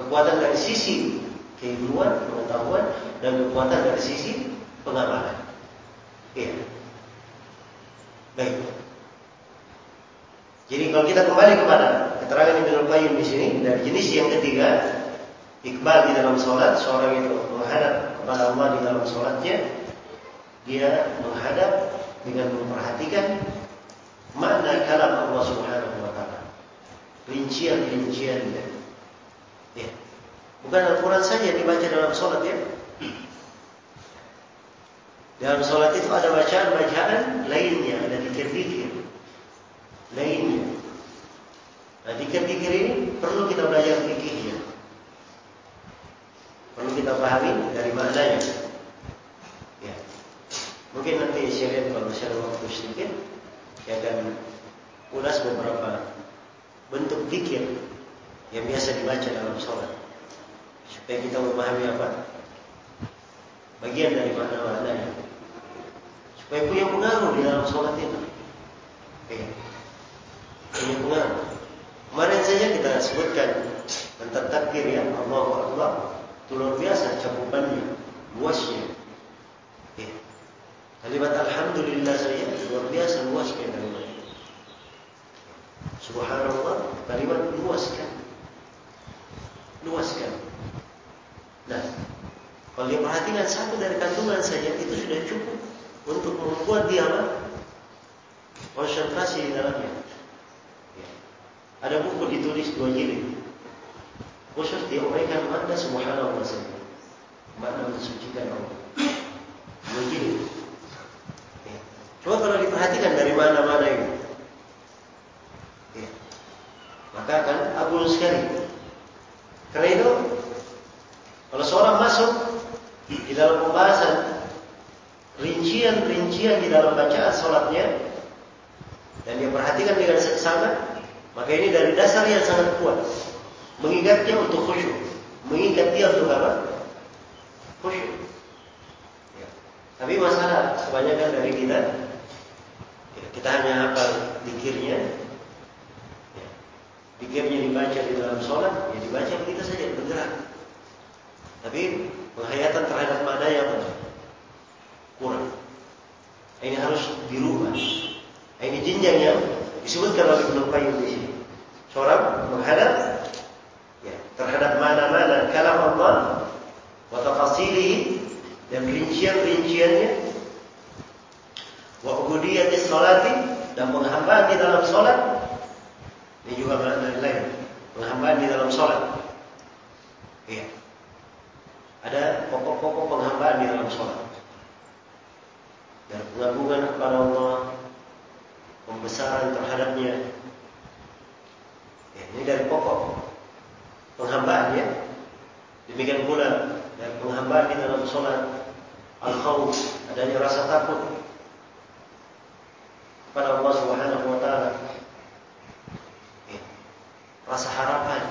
Kekuatan dari sisi keilmuan, pengetahuan dan kekuatan dari sisi pengamalan. Iya. Baik. Jadi kalau kita kembali kepada keterangan Ibnu Qayyim di sini dari jenis yang ketiga, ikbal di dalam solat, seorang itu menghadap kepada Allah di dalam solatnya, dia menghadap dengan memperhatikan makna kalam Allah Subhanahu wa taala. Rincian-rinciannya. Ya. Bukan Al-Quran saja dibaca dalam solat ya. Dalam solat itu ada bacaan-bacaan lainnya, ada dikir-dikir lainnya. Nah, dikir-dikir ini perlu kita belajar fikihnya. Perlu kita pahami dari maknanya. Ya. Mungkin nanti saya kalau saya waktu sedikit, saya akan ulas beberapa bentuk dikir yang biasa dibaca dalam solat. Supaya kita memahami apa? Bagian dari makna-maknanya supaya punya pengaruh di dalam sholat itu. Okay. punya pengaruh. Kemarin saja kita sebutkan tentang takbir ya. Allah Allah itu luar biasa cakupannya. Luasnya. Kalimat Alhamdulillah saja luar biasa luasnya kalimat Subhanallah kalimat luas kan luaskan. Nah, kalau dia perhatikan satu dari kandungan saja itu sudah cukup untuk membuat dia apa? konsentrasi di dalamnya. Ya. Ada buku ditulis dua jilid khusus diuraikan makna subhanallah saja. Makna mensucikan Allah. Dua jilid. Coba kalau diperhatikan dari mana-mana ini. Ya. Maka akan abul sekali. Karena itu, kalau seorang masuk di dalam pembahasan rincian-rincian di dalam bacaan solatnya dan dia perhatikan dengan seksama, maka ini dari dasar yang sangat kuat. Mengingatnya untuk khusyuk. Mengingat dia untuk apa? Khusyuk. Ya. Tapi masalah kebanyakan dari kita, kita hanya apa dikirnya, ya. dikirnya dibaca di dalam solat, ya dibaca begitu saja bergerak. Tapi penghayatan terhadap mana yang kurang. Ini harus dirubah. Ini jenjang yang disebutkan oleh Ibnu Qayyim di sini. Seorang menghadap ya, terhadap mana-mana kalam Allah wa tafasilihi dan rincian-rinciannya wa ubudiyati salati dan penghambaan di dalam solat ini juga makna lain. Penghambaan di dalam solat iya. Ada pokok-pokok penghambaan di dalam solat dan pengagungan kepada Allah pembesaran terhadapnya. Ya, ini dari pokok. Penghambaan ya. Demikian pula dari penghambaan di dalam solat al-khawf adanya rasa takut kepada Allah Subhanahu wa taala. Ya, rasa harapan.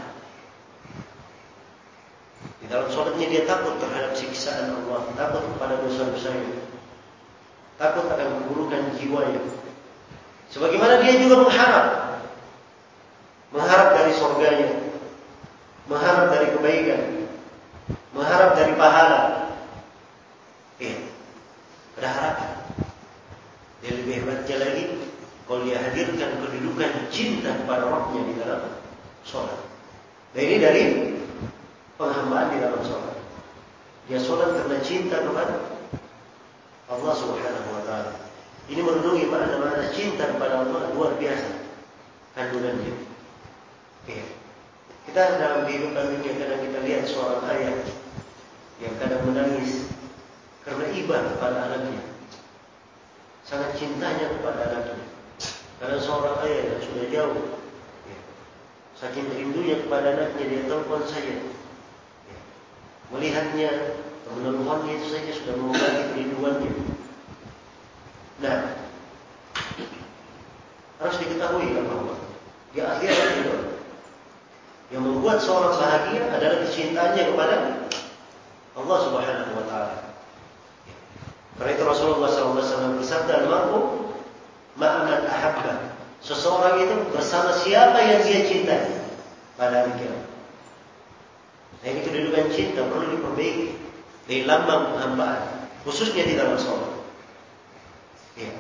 Di dalam solatnya dia takut terhadap siksaan Allah takut kepada dosa-dosanya takut akan keburukan jiwanya. Sebagaimana dia juga mengharap, mengharap dari surganya, mengharap dari kebaikan, mengharap dari pahala. Ya, ada harapan. Dia lebih hebatnya lagi, kalau dia hadirkan kedudukan cinta kepada rohnya di dalam sholat. Dan ini dari penghambaan di dalam sholat. Dia sholat karena cinta kepada Allah Subhanahu wa taala. Ini menunjukkan makna-makna cinta kepada Allah luar biasa kandungannya. Ya. Kita dalam kehidupan dunia kadang kita lihat seorang ayah yang kadang menangis karena iba kepada anaknya. Sangat cintanya kepada anaknya. Karena seorang ayah yang sudah jauh, ya. saking rindunya kepada anaknya dia telepon saja. Ya. Melihatnya Meneluhannya itu saja sudah mengobati kerinduannya. Nah, harus diketahui ya bahwa di akhirat itu yang membuat seorang bahagia adalah kecintaannya kepada Allah Subhanahu Wa Taala. Karena itu Rasulullah SAW bersabda, "Al-mar'u ma'aman ahabba." Seseorang itu bersama siapa yang dia cintai pada hari kiamat. Nah ini kedudukan cinta perlu diperbaiki dari lambang penghambaan khususnya di dalam sholat. Ya.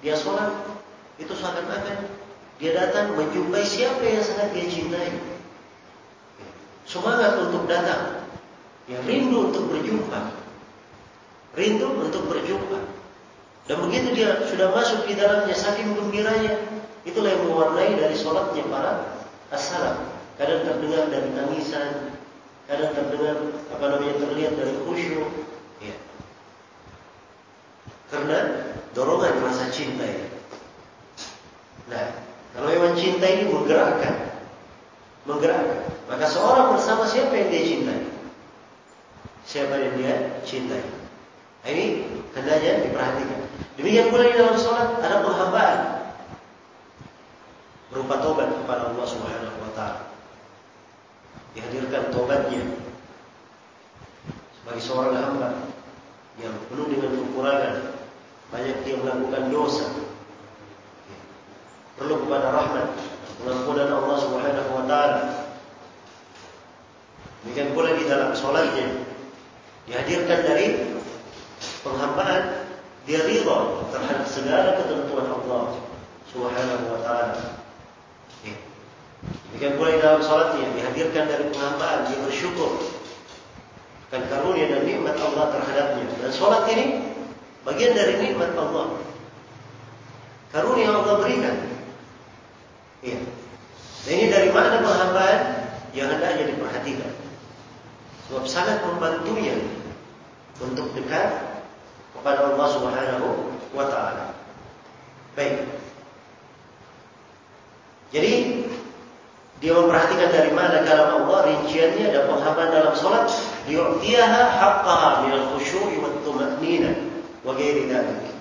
Dia sholat itu seakan-akan dia datang menjumpai siapa yang sangat dia cintai. Ya. Semangat untuk datang, ya rindu untuk berjumpa, rindu untuk berjumpa. Dan begitu dia sudah masuk di dalamnya saking gembiranya, itulah yang mewarnai dari sholatnya para as-salam. Kadang terdengar dari tangisan, kadang terdengar apa namanya terlihat dari khusyuk ya. karena dorongan rasa cinta ini nah kalau memang cinta ini menggerakkan menggerakkan maka seorang bersama siapa yang dia cintai siapa yang dia cintai ini hendaknya diperhatikan. Demikian pula di dalam sholat ada penghambaan berupa tobat kepada Allah Subhanahu Wa Taala. Dihadirkan tobatnya sebagai seorang hamba yang penuh dengan kekurangan banyak dia melakukan dosa. Perlu kepada rahmat pengampunan Allah Subhanahu wa taala. Demikian pula di dalam solatnya dihadirkan dari penghambaan dia ridha terhadap segala ketentuan Allah Subhanahu wa taala Demikian pula dalam salatnya dihadirkan dari penghambaan, dia bersyukur akan karunia dan nikmat Allah terhadapnya. Dan salat ini bagian dari nikmat Allah. Karunia Allah berikan. Iya. Dan ini dari mana penghambaan yang hendaknya diperhatikan. Sebab sangat membantunya untuk dekat kepada Allah Subhanahu wa taala. Baik. Jadi dia memperhatikan dari mana kalam Allah rinciannya dan penghambaan dalam solat liyu'tiyaha haqqaha min al-khusyu' wa at-tuma'ninah wa ghairi dhalik.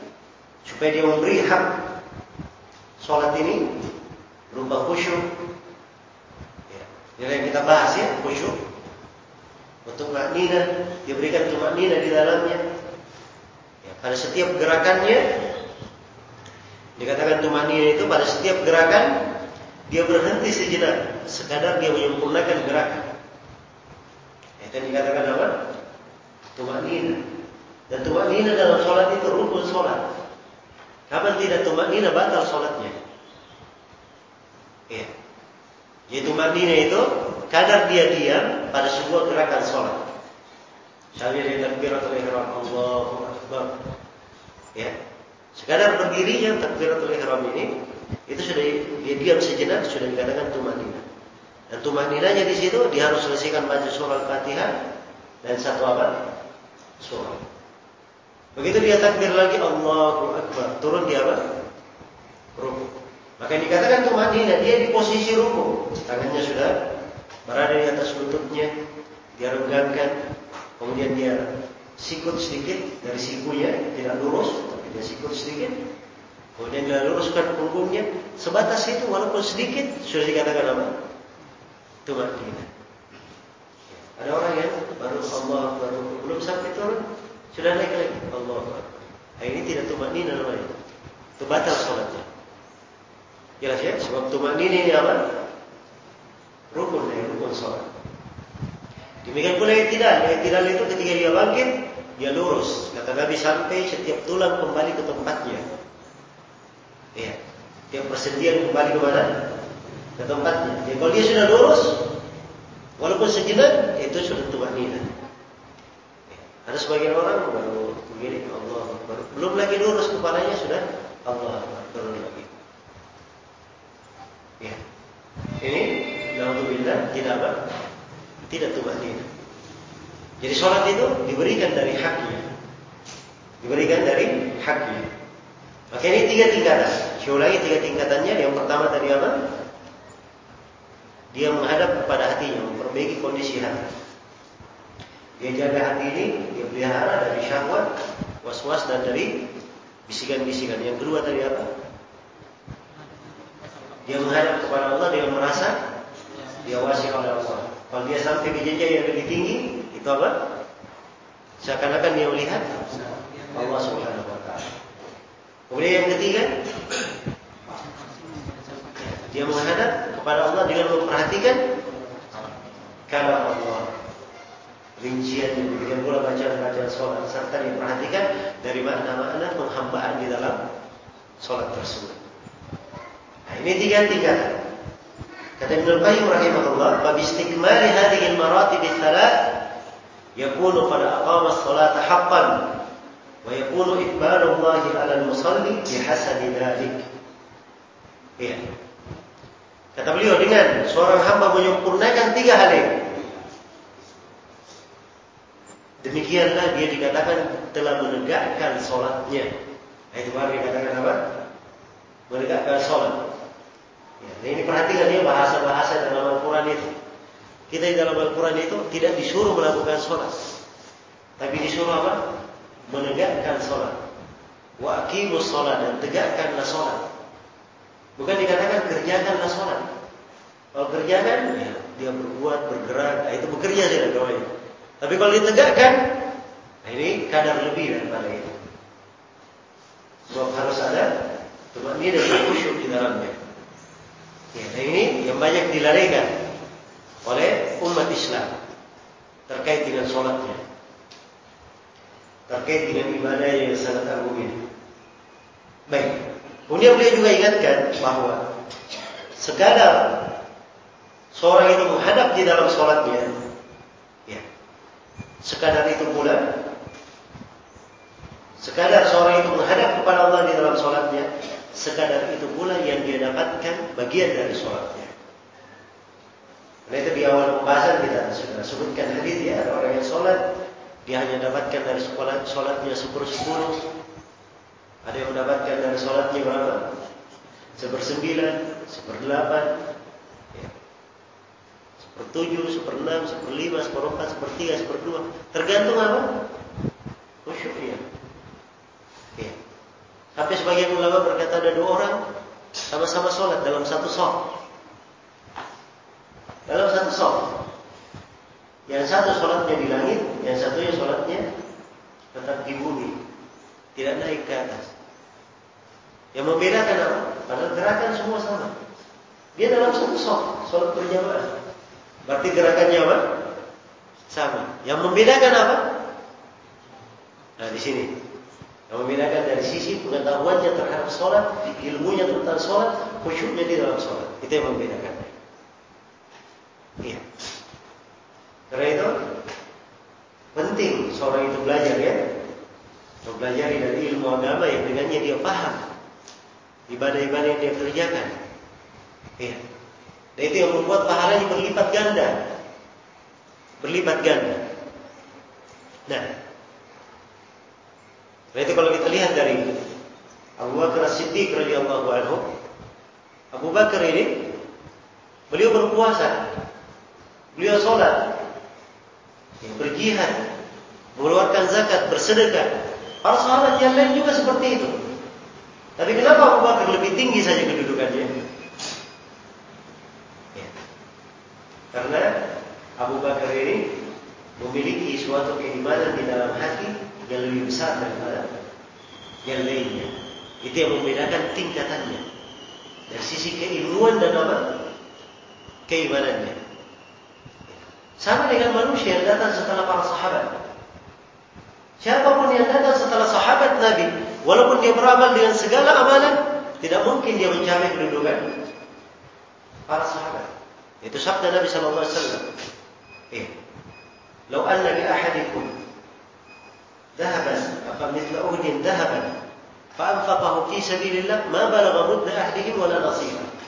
Supaya dia memberi hak solat ini berupa khusyuk. Ya. Yang kita bahas ya, khusyuk. Untuk maknina diberikan tumaknina di dalamnya. Pada setiap gerakannya Dikatakan tumanina itu pada setiap gerakan dia berhenti sejenak, sekadar dia menyempurnakan gerakan. Itu yang dikatakan apa? Tumanina. Dan tumanina dalam solat itu rukun solat. Kapan tidak tumanina batal solatnya? Ya. Jadi tumanina itu kadar dia diam pada sebuah gerakan solat. Misalnya dia takbiratul ihram Allahu Akbar. Ya. Sekadar berdiri yang takbiratul ihram ini itu sudah dia diam sejenak sudah dikatakan tumanina. Dan tumaninanya di situ dia harus selesaikan baca surah Al-Fatihah dan satu apa? Surah. Begitu dia takbir lagi Allahu Akbar, turun dia apa? Ruku. Maka yang dikatakan tumanina dia di posisi ruku. Tangannya sudah berada di atas lututnya, dia renggangkan, kemudian dia sikut sedikit dari sikunya, tidak lurus, dia sikut sedikit. Kemudian dia luruskan punggungnya. Sebatas itu walaupun sedikit. Sudah dikatakan apa? Itu maknanya. Ada orang yang baru Allah baru belum sampai turun. Sudah naik lagi. Allah nah, Ini tidak tumak nina namanya. Itu batal sholatnya. Jelas ya? Sebab tumak nina ini apa? Rukun dari rukun sholat. Demikian pula yang tidak. Yang tidak itu ketika dia bangkit. Dia lurus. Kata Nabi sampai setiap tulang kembali ke tempatnya. Ya. Dia bersedia kembali ke mana? Ke tempatnya. Jadi kalau dia sudah lurus, walaupun sejenak, itu sudah tuan nina. Ya. Ada sebagian orang baru begini, Allah baru belum lagi lurus kepalanya sudah Allah turun lagi. Ya. Ini Alhamdulillah tidak apa? Tidak tuan nina. Jadi sholat itu diberikan dari haknya. Diberikan dari haknya. Maka ini tiga tingkatan. Saya ulangi tiga tingkatannya. Yang pertama tadi apa? Dia menghadap kepada hatinya. Memperbaiki kondisi hati. Dia jaga hati ini. Dia pelihara dari syahwat. Was-was dan dari bisikan-bisikan. Yang kedua tadi apa? Dia menghadap kepada Allah. Dia merasa diawasi oleh Allah. Kalau dia sampai ke jenjang yang lebih tinggi, itu apa? Seakan-akan dia melihat Allah Subhanahu wa. Kemudian yang ketiga, dia menghadap kepada Allah dengan memperhatikan kalam Allah. Rincian yang demikian pula bacaan-bacaan solat serta diperhatikan dari makna-makna penghambaan di dalam solat tersebut. Nah, ini tiga tingkatan. Kata Ibn Al-Qayyim rahimahullah, "Fa bi istikmali hadhihi al-maratib yakunu qad aqama as-salata haqqan wa yakunu iqbalu Allah 'ala al-musalli bihasabi dhalik." Kata beliau dengan seorang hamba menyempurnakan tiga hal ini. Demikianlah dia dikatakan telah menegakkan solatnya. Itu baru dikatakan apa? Menegakkan solat. Ya, ini perhatikan ya bahasa-bahasa dalam Al-Quran itu. Kita di dalam Al-Quran itu tidak disuruh melakukan sholat. Tapi disuruh apa? Menegakkan sholat. Wa akimus sholat dan tegakkanlah sholat. Bukan dikatakan kerjakanlah sholat. Kalau kerjakan, ya, dia berbuat, bergerak, nah, itu bekerja saja namanya. Tapi kalau ditegakkan, nah ini kadar lebih daripada itu. Sebab harus ada teman ini dan khusyuk di dalamnya. Ya, dan ini yang banyak dilarikan oleh umat Islam terkait dengan solatnya, terkait dengan ibadah yang sangat agung ini. Baik, kemudian beliau juga ingatkan bahawa segala seorang itu menghadap di dalam solatnya, ya, sekadar itu pula, sekadar seorang itu menghadap kepada Allah di dalam solatnya, sekadar itu pula yang dia dapatkan bagian dari solatnya. Itu di awal pembahasan kita sudah sebutkan hadis ya, ada orang yang solat, dia hanya dapatkan dari solat solatnya sepuluh sepuluh, ada yang mendapatkan dari solatnya berapa? Sepersembilan, seperdelapan, sepertujuh, seperenam, seperlima, seperempat, sepertiga, seperdua. Tergantung apa? Khusyuknya. Ya. Sampai sebagian ulama berkata ada dua orang sama-sama sholat dalam satu sholat. Dalam satu sholat. Yang satu sholatnya di langit, yang satunya sholatnya tetap di bumi. Tidak naik ke atas. Yang membedakan apa? Padahal gerakan semua sama. Dia dalam satu sholat, sholat berjamaah. Berarti gerakannya apa? Sama. Yang membedakan apa? Nah di sini. Yang membedakan dari sisi pengetahuannya terhadap sholat, ilmunya tentang sholat, khusyuknya di dalam sholat. Itu yang membedakan. Iya. Karena itu penting seorang itu belajar ya, mempelajari dari ilmu agama yang dengannya dia paham ibadah-ibadah yang dia kerjakan. Iya. Dan itu yang membuat pahalanya berlipat ganda. Berlipat ganda. Nah. Nah itu kalau kita lihat dari Abu Bakar As-Siddiq radhiyallahu anhu, Abu Bakar ini beliau berpuasa, beliau sholat, berjihad, mengeluarkan zakat, bersedekah. Para sahabat yang lain juga seperti itu. Tapi kenapa Abu Bakar lebih tinggi saja kedudukannya? Karena Abu Bakar ini memiliki suatu keimanan di dalam hati yang lebih besar daripada yang lainnya. Itu yang membedakan tingkatannya dari sisi keilmuan dan apa keimanannya. Sama dengan manusia yang datang setelah para sahabat. Siapapun yang datang setelah sahabat Nabi, walaupun dia beramal dengan segala amalan, tidak mungkin dia mencapai kedudukan para sahabat. Itu sabda Nabi sallallahu alaihi. Eh. Lau anna li ahadikum dhahaban fa mithla uhdin fa anfaqahu fi sabilillah ma balagha mudda ahdihim wala nasifa.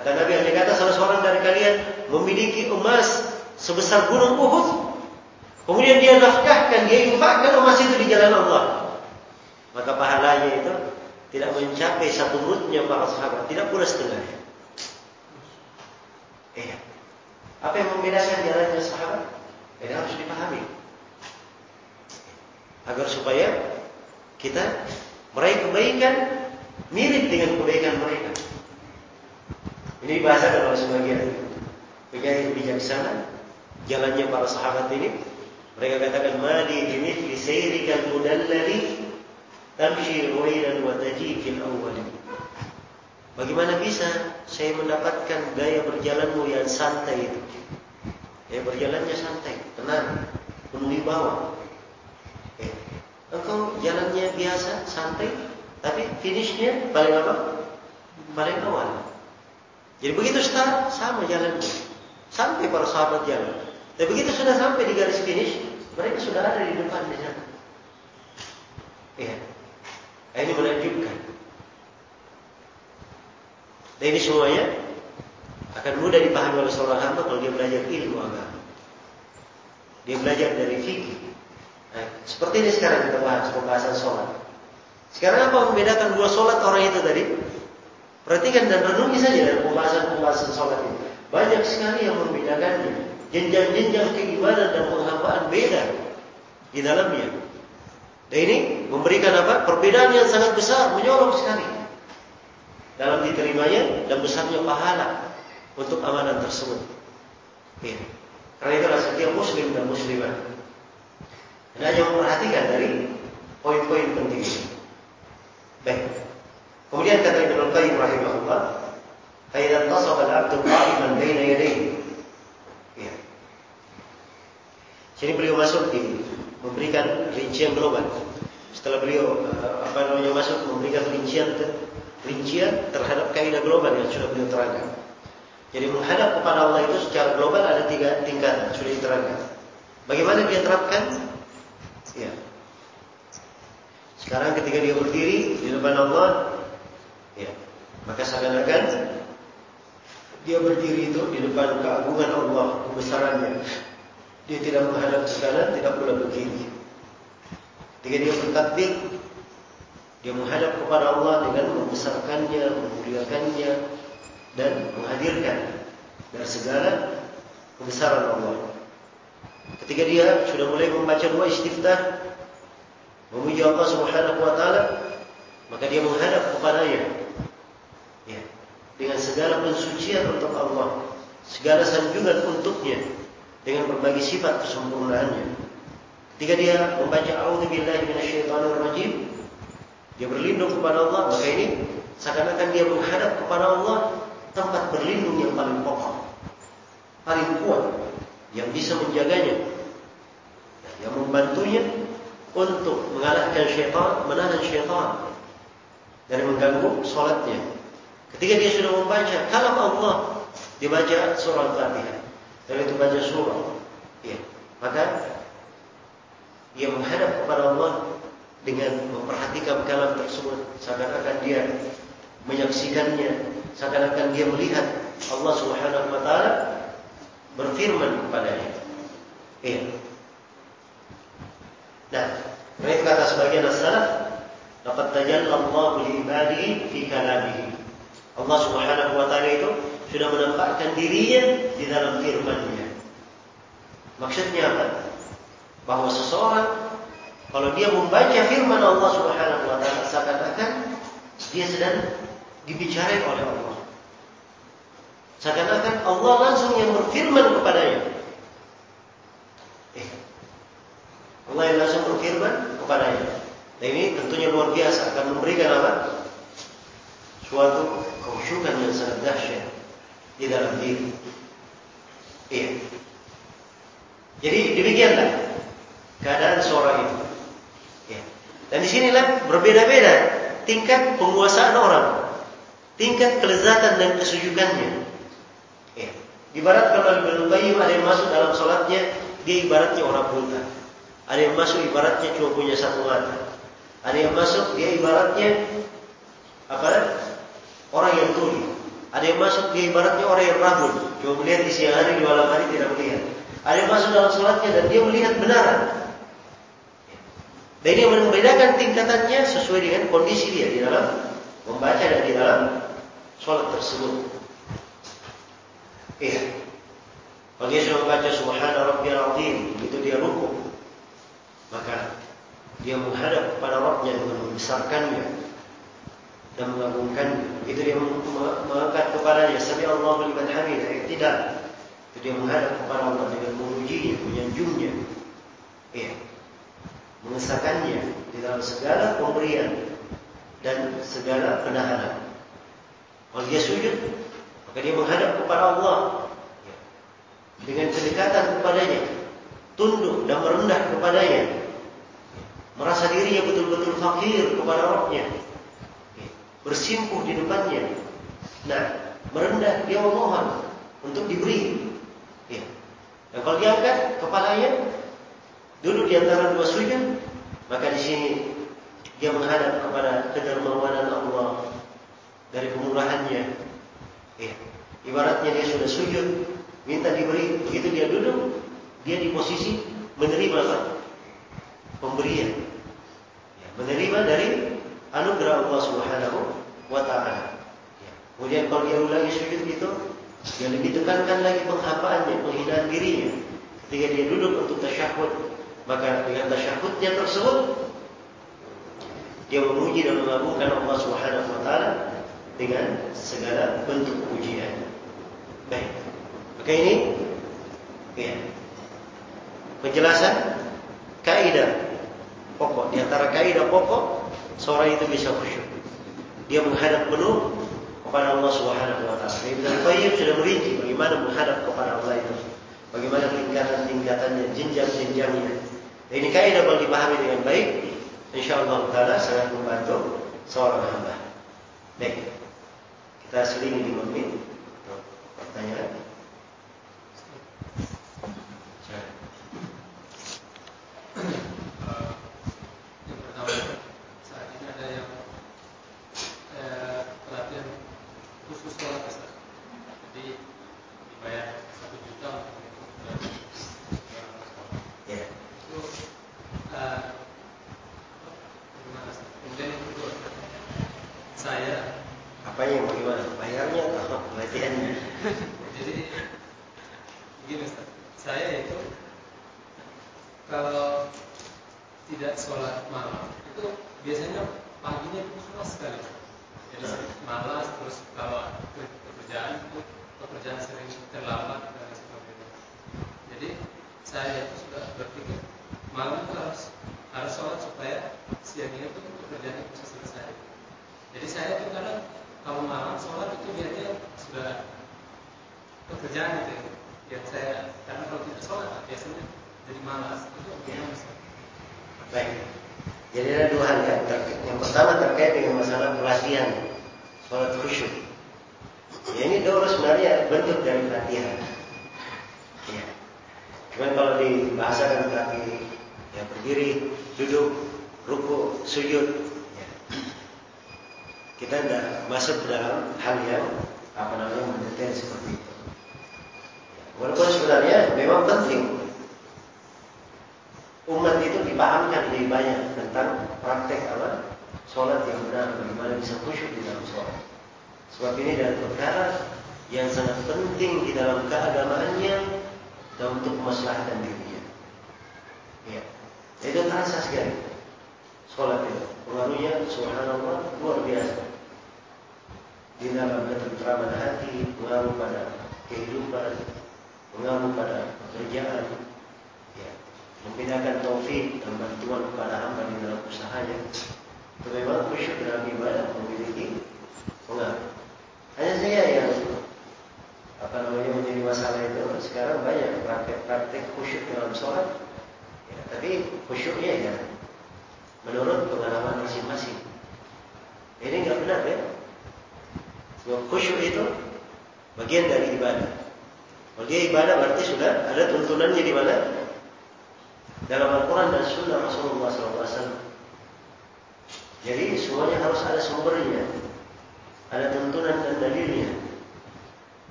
Kata Nabi yang kata salah seorang dari kalian memiliki emas sebesar gunung Uhud kemudian dia nafkahkan dia infakkan emas itu di jalan Allah maka pahalanya itu tidak mencapai satu mudnya para sahabat tidak pula setengahnya Iya. Apa yang membedakan jalannya sahabat? Ini harus dipahami. Agar supaya kita meraih kebaikan mirip dengan kebaikan mereka. Ini dibahasakan oleh sebagian penyanyi bijaksana jalannya para sahabat ini. Mereka katakan mali bimithli sayrikal mudallali tamshi ruwilan wa taji fil awwalin. Bagaimana bisa saya mendapatkan gaya berjalanmu yang santai itu? Ya berjalannya santai, tenang, penuh wibawa. Ya. Engkau jalannya biasa, santai, tapi finishnya paling apa? Paling awal. Jadi begitu start, sama jalannya. Sampai para sahabat jalan. Tapi begitu sudah sampai di garis finish, mereka sudah ada di depan di sana. Ya. Ini menunjukkan dan ini semuanya akan mudah dipahami oleh seorang hamba kalau dia belajar ilmu agama. Dia belajar dari fikih. Nah, seperti ini sekarang kita bahas pembahasan sholat. Sekarang apa membedakan dua sholat orang itu tadi? Perhatikan dan renungi saja dalam pembahasan-pembahasan sholat ini. Banyak sekali yang membedakannya. Jenjang-jenjang keimanan dan penghambaan beda di dalamnya. Dan ini memberikan apa? Perbedaan yang sangat besar, menyolong sekali dalam diterimanya dan besarnya pahala untuk amalan tersebut. Ya. Karena itulah setiap muslim dan muslimah hanya memperhatikan dari poin-poin penting ini. Baik. Kemudian kata Ibnu Qayyim rahimahullah, "Fa tasawwa al-'abdu qa'iman baina yadayhi." Ya. Sini beliau masuk di memberikan rincian global. Setelah beliau eh, apa namanya masuk memberikan rincian rincian terhadap kaidah global yang sudah beliau terangkan. Jadi menghadap kepada Allah itu secara global ada tiga tingkatan sudah diterangkan. Bagaimana dia terapkan? Ya. Sekarang ketika dia berdiri di depan Allah, ya, maka seakan-akan dia berdiri itu di depan keagungan Allah, kebesarannya. Dia tidak menghadap ke kanan, tidak pula ke kiri. Ketika dia bertakbir, dia menghadap kepada Allah dengan membesarkannya, memuliakannya dan menghadirkan dari segala kebesaran Allah. Ketika dia sudah mulai membaca doa istiftah, memuji Allah Subhanahu wa taala, maka dia menghadap kepadanya. Dengan segala pensucian untuk Allah, segala sanjungan untuknya dengan berbagai sifat kesempurnaannya. Ketika dia membaca a'udzubillahi minasyaitonirrajim, dia berlindung kepada Allah, maka ini seakan-akan dia menghadap kepada Allah tempat berlindung yang paling pokok, paling kuat, yang bisa menjaganya, yang membantunya untuk mengalahkan syaitan, menahan syaitan dari mengganggu solatnya. Ketika dia sudah membaca kalam Allah, dibaca surah Al-Fatihah, dan itu baca surah, ya, maka dia menghadap kepada Allah dengan memperhatikan kalam tersebut. Seakan-akan dia menyaksikannya seakan-akan dia melihat Allah Subhanahu wa taala berfirman kepadanya. Iya nah mereka kata sebagian laqad tajalla Allah li ibadihi fi kalamihi Allah Subhanahu wa taala itu sudah menampakkan dirinya di dalam firman-Nya maksudnya apa bahwa seseorang kalau dia membaca firman Allah Subhanahu wa taala seakan-akan dia sedang dibicarai oleh Allah. Seakan-akan Allah langsung yang berfirman kepadanya. Eh, Allah yang langsung berfirman kepadanya. Dan ini tentunya luar biasa akan memberikan apa? Suatu khusyukan yang sangat dahsyat di dalam diri. Iya. Jadi demikianlah keadaan seorang itu. Dan di sinilah berbeda-beda tingkat penguasaan orang, tingkat kelezatan dan kesujukannya. Ya. Ibarat kalau Ibnu Qayyim ada yang masuk dalam solatnya, dia ibaratnya orang buta. Ada yang masuk ibaratnya cuma punya satu mata. Ada yang masuk dia ibaratnya apa? Orang yang tuli. Ada yang masuk dia ibaratnya orang yang rabun, cuma melihat di siang hari di malam hari tidak melihat. Ada yang masuk dalam solatnya dan dia melihat benaran. Dan ini membedakan tingkatannya sesuai dengan kondisi dia di dalam membaca dan di dalam sholat tersebut. Iya. Kalau dia sudah membaca Subhana Rabbiyal Azim, begitu dia ruku, maka dia menghadap kepada Rabbnya dengan membesarkannya dan mengagungkannya. Begitu dia mengangkat kepadanya, Sami Allahu liman hamid, tidak. Itu dia menghadap kepada Allah dengan memujinya, menyanjungnya. Iya mengesahkannya di dalam segala pemberian dan segala penahanan. Kalau dia sujud, maka dia menghadap kepada Allah dengan kedekatan kepadanya, tunduk dan merendah kepadanya, merasa dirinya betul-betul fakir kepada Rabbnya, bersimpuh di depannya. Nah, merendah dia memohon untuk diberi. Dan kalau diangkat kepalanya, duduk di antara dua sujud, maka di sini dia menghadap kepada kedermawanan Allah dari kemurahannya. Ya. Ibaratnya dia sudah sujud, minta diberi, begitu dia duduk, dia di posisi menerima pemberian. Ya. Menerima dari anugerah Allah Subhanahu wa taala. Kemudian kalau dia ulangi sujud itu, dia lebih tekankan lagi penghampaannya, penghinaan dirinya. Ketika dia duduk untuk tasyahud, Maka dengan tasyahudnya tersebut dia memuji dan mengagungkan Allah Subhanahu wa taala dengan segala bentuk pujian. Baik. Maka ini ya. Penjelasan kaidah pokok di antara kaidah pokok seorang itu bisa khusyuk. Dia menghadap penuh kepada Allah Subhanahu wa taala. Ibnu Qayyim sudah merinci bagaimana menghadap kepada Allah itu. Bagaimana tingkatan-tingkatannya, jenjang-jenjangnya. Ini kaidah dapat dipahami dengan baik, insyaallah taala sangat membantu seorang hamba. Baik. Kita sering di mimpi. Pertanyaan.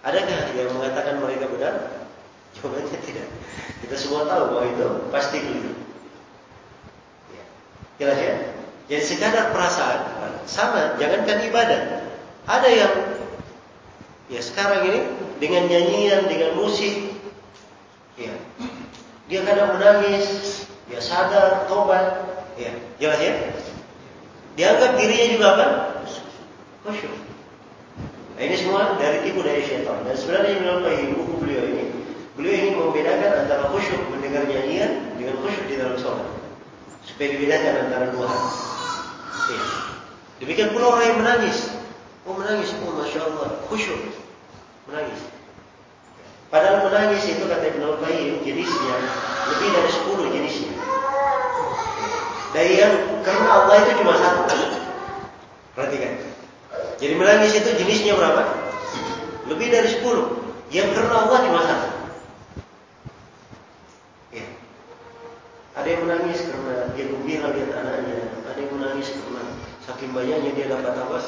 Adakah yang mengatakan mereka benar? Jawabannya tidak. Kita semua tahu bahwa itu pasti keliru. Ya. Jelas ya? Jadi sekadar perasaan sama, jangankan ibadah. Ada yang ya sekarang ini dengan nyanyian, dengan musik, ya, dia kadang menangis, dia sadar, tobat, ya, jelas ya? Dianggap dirinya juga apa? Khusyuk. Ini semua dari tipu daya syaitan. Dan sebenarnya Imam Qayyim buku beliau ini, beliau ini membedakan antara khusyuk mendengar nyanyian dengan khusyuk di dalam solat. Supaya dibedakan antara dua hal. Demikian pula orang yang menangis. Oh menangis, oh Masya Allah, khusyuk. Menangis. Padahal menangis itu kata Ibn Al-Qayyim jenisnya lebih dari 10 jenisnya. Dari yang karena Allah itu cuma satu. Perhatikan. Jadi menangis itu jenisnya berapa? Lebih dari 10. Yang karena Allah dimakan. Ya. Ada yang menangis karena dia gembira lihat anaknya. Ada yang menangis karena saking banyaknya dia dapat apa?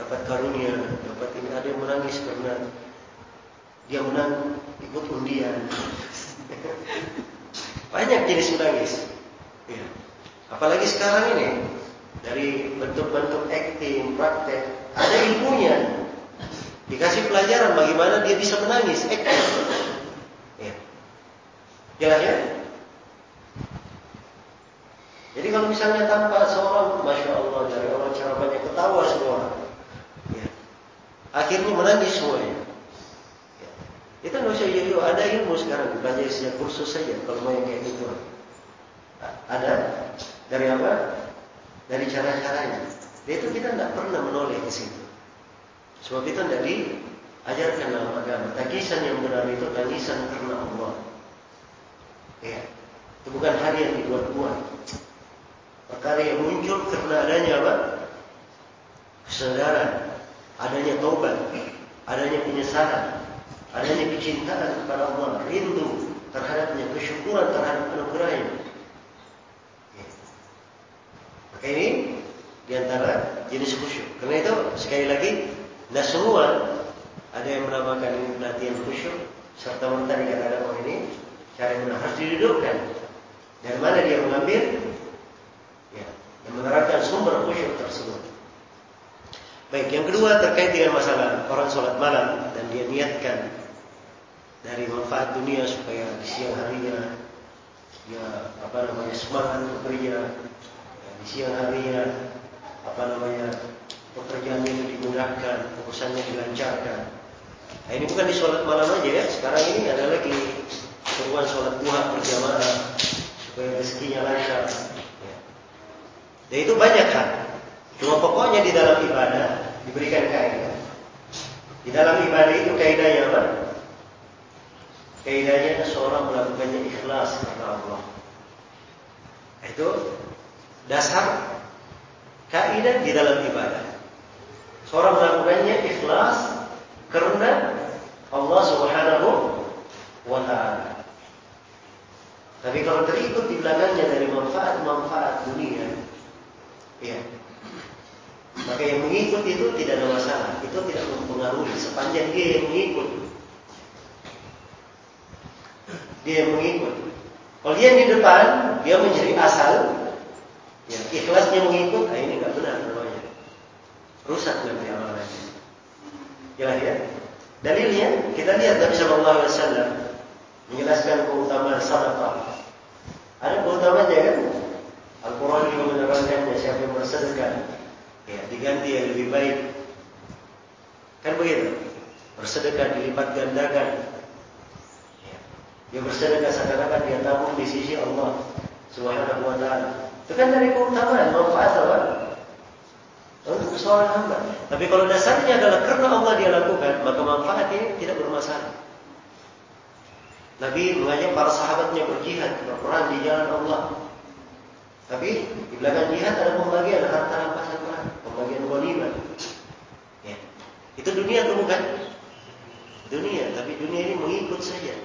Dapat karunia, dapat ini. Ada yang menangis karena dia menang ikut undian. Banyak jenis menangis. Ya. Apalagi sekarang ini dari bentuk-bentuk acting, praktek, ada ilmunya. Dikasih pelajaran bagaimana dia bisa menangis, acting. Ya. Jelas ya? Jadi kalau misalnya tanpa seorang, Masya Allah, dari orang cara banyak ketawa semua. Ya. Akhirnya menangis semuanya. Ya. Itu tidak usah jadi, ada ilmu sekarang, belajar sejak kursus saja, kalau mau yang kayak gitu. Ada. Dari apa? Dari cara-caranya. Itu kita tidak pernah menoleh ke situ. Sebab itu tidak diajarkan dalam agama. Tangisan yang benar itu tangisan karena Allah. Ya. Itu bukan hari yang dibuat-buat. Perkara yang muncul karena adanya apa? Kesadaran, adanya taubat, adanya penyesalan, adanya kecintaan kepada Allah, rindu terhadapnya, kesyukuran terhadap anugerahnya. Ya. Maka ini diantara jenis khusyuk. Karena itu sekali lagi, tidak semua ada yang menamakan ini pelatihan khusyuk serta merta dikatakan oh ini cara yang harus didudukkan. Dari mana dia mengambil? yang menerangkan sumber khusyuk tersebut. Baik, yang kedua terkait dengan masalah orang sholat malam dan dia niatkan dari manfaat dunia supaya di siang harinya dia apa namanya semangat ya, di siang harinya apa namanya pekerjaannya itu dimudahkan, urusannya dilancarkan. Nah, ini bukan di sholat malam aja ya, sekarang ini ada lagi seruan sholat duha berjamaah supaya rezekinya lancar. Dan itu banyak hal. Cuma pokoknya di dalam ibadah diberikan kaidah. Di dalam ibadah itu kaidahnya apa? Kaidahnya seorang melakukannya ikhlas karena Allah. Itu dasar kaidah di dalam ibadah. Seorang melakukannya ikhlas karena Allah Subhanahu wa taala. Tapi kalau terikut di belakangnya dari manfaat-manfaat dunia, Ya. Maka yang mengikut itu tidak ada masalah. Itu tidak mempengaruhi sepanjang dia yang mengikut. Dia yang mengikut. Kalau dia di depan, dia menjadi asal. Ya, ikhlasnya mengikut, nah ini nggak benar namanya. Rusak nanti amalannya. Jelas ya? Dalilnya kita lihat Nabi Sallallahu Alaihi Wasallam menjelaskan keutamaan sadaqah. Ada keutamaannya kan? Al-Quran juga menerangkannya siapa yang bersedekah ya, diganti yang lebih baik kan begitu bersedekah dilipat gandakan ya. dia bersedekah seakan-akan dia tabung di sisi Allah subhanahu wa ta'ala itu kan dari keutamaan manfaat apa? untuk seorang hamba tapi kalau dasarnya adalah karena Allah dia lakukan maka manfaat ini tidak bermasalah Nabi mengajak para sahabatnya berjihad berperang di jalan Allah tapi di belakang jihad ada pembagian harta rampasan perang, pembagian ghanimah. Ya. Itu dunia atau bukan? Dunia, tapi dunia ini mengikut saja.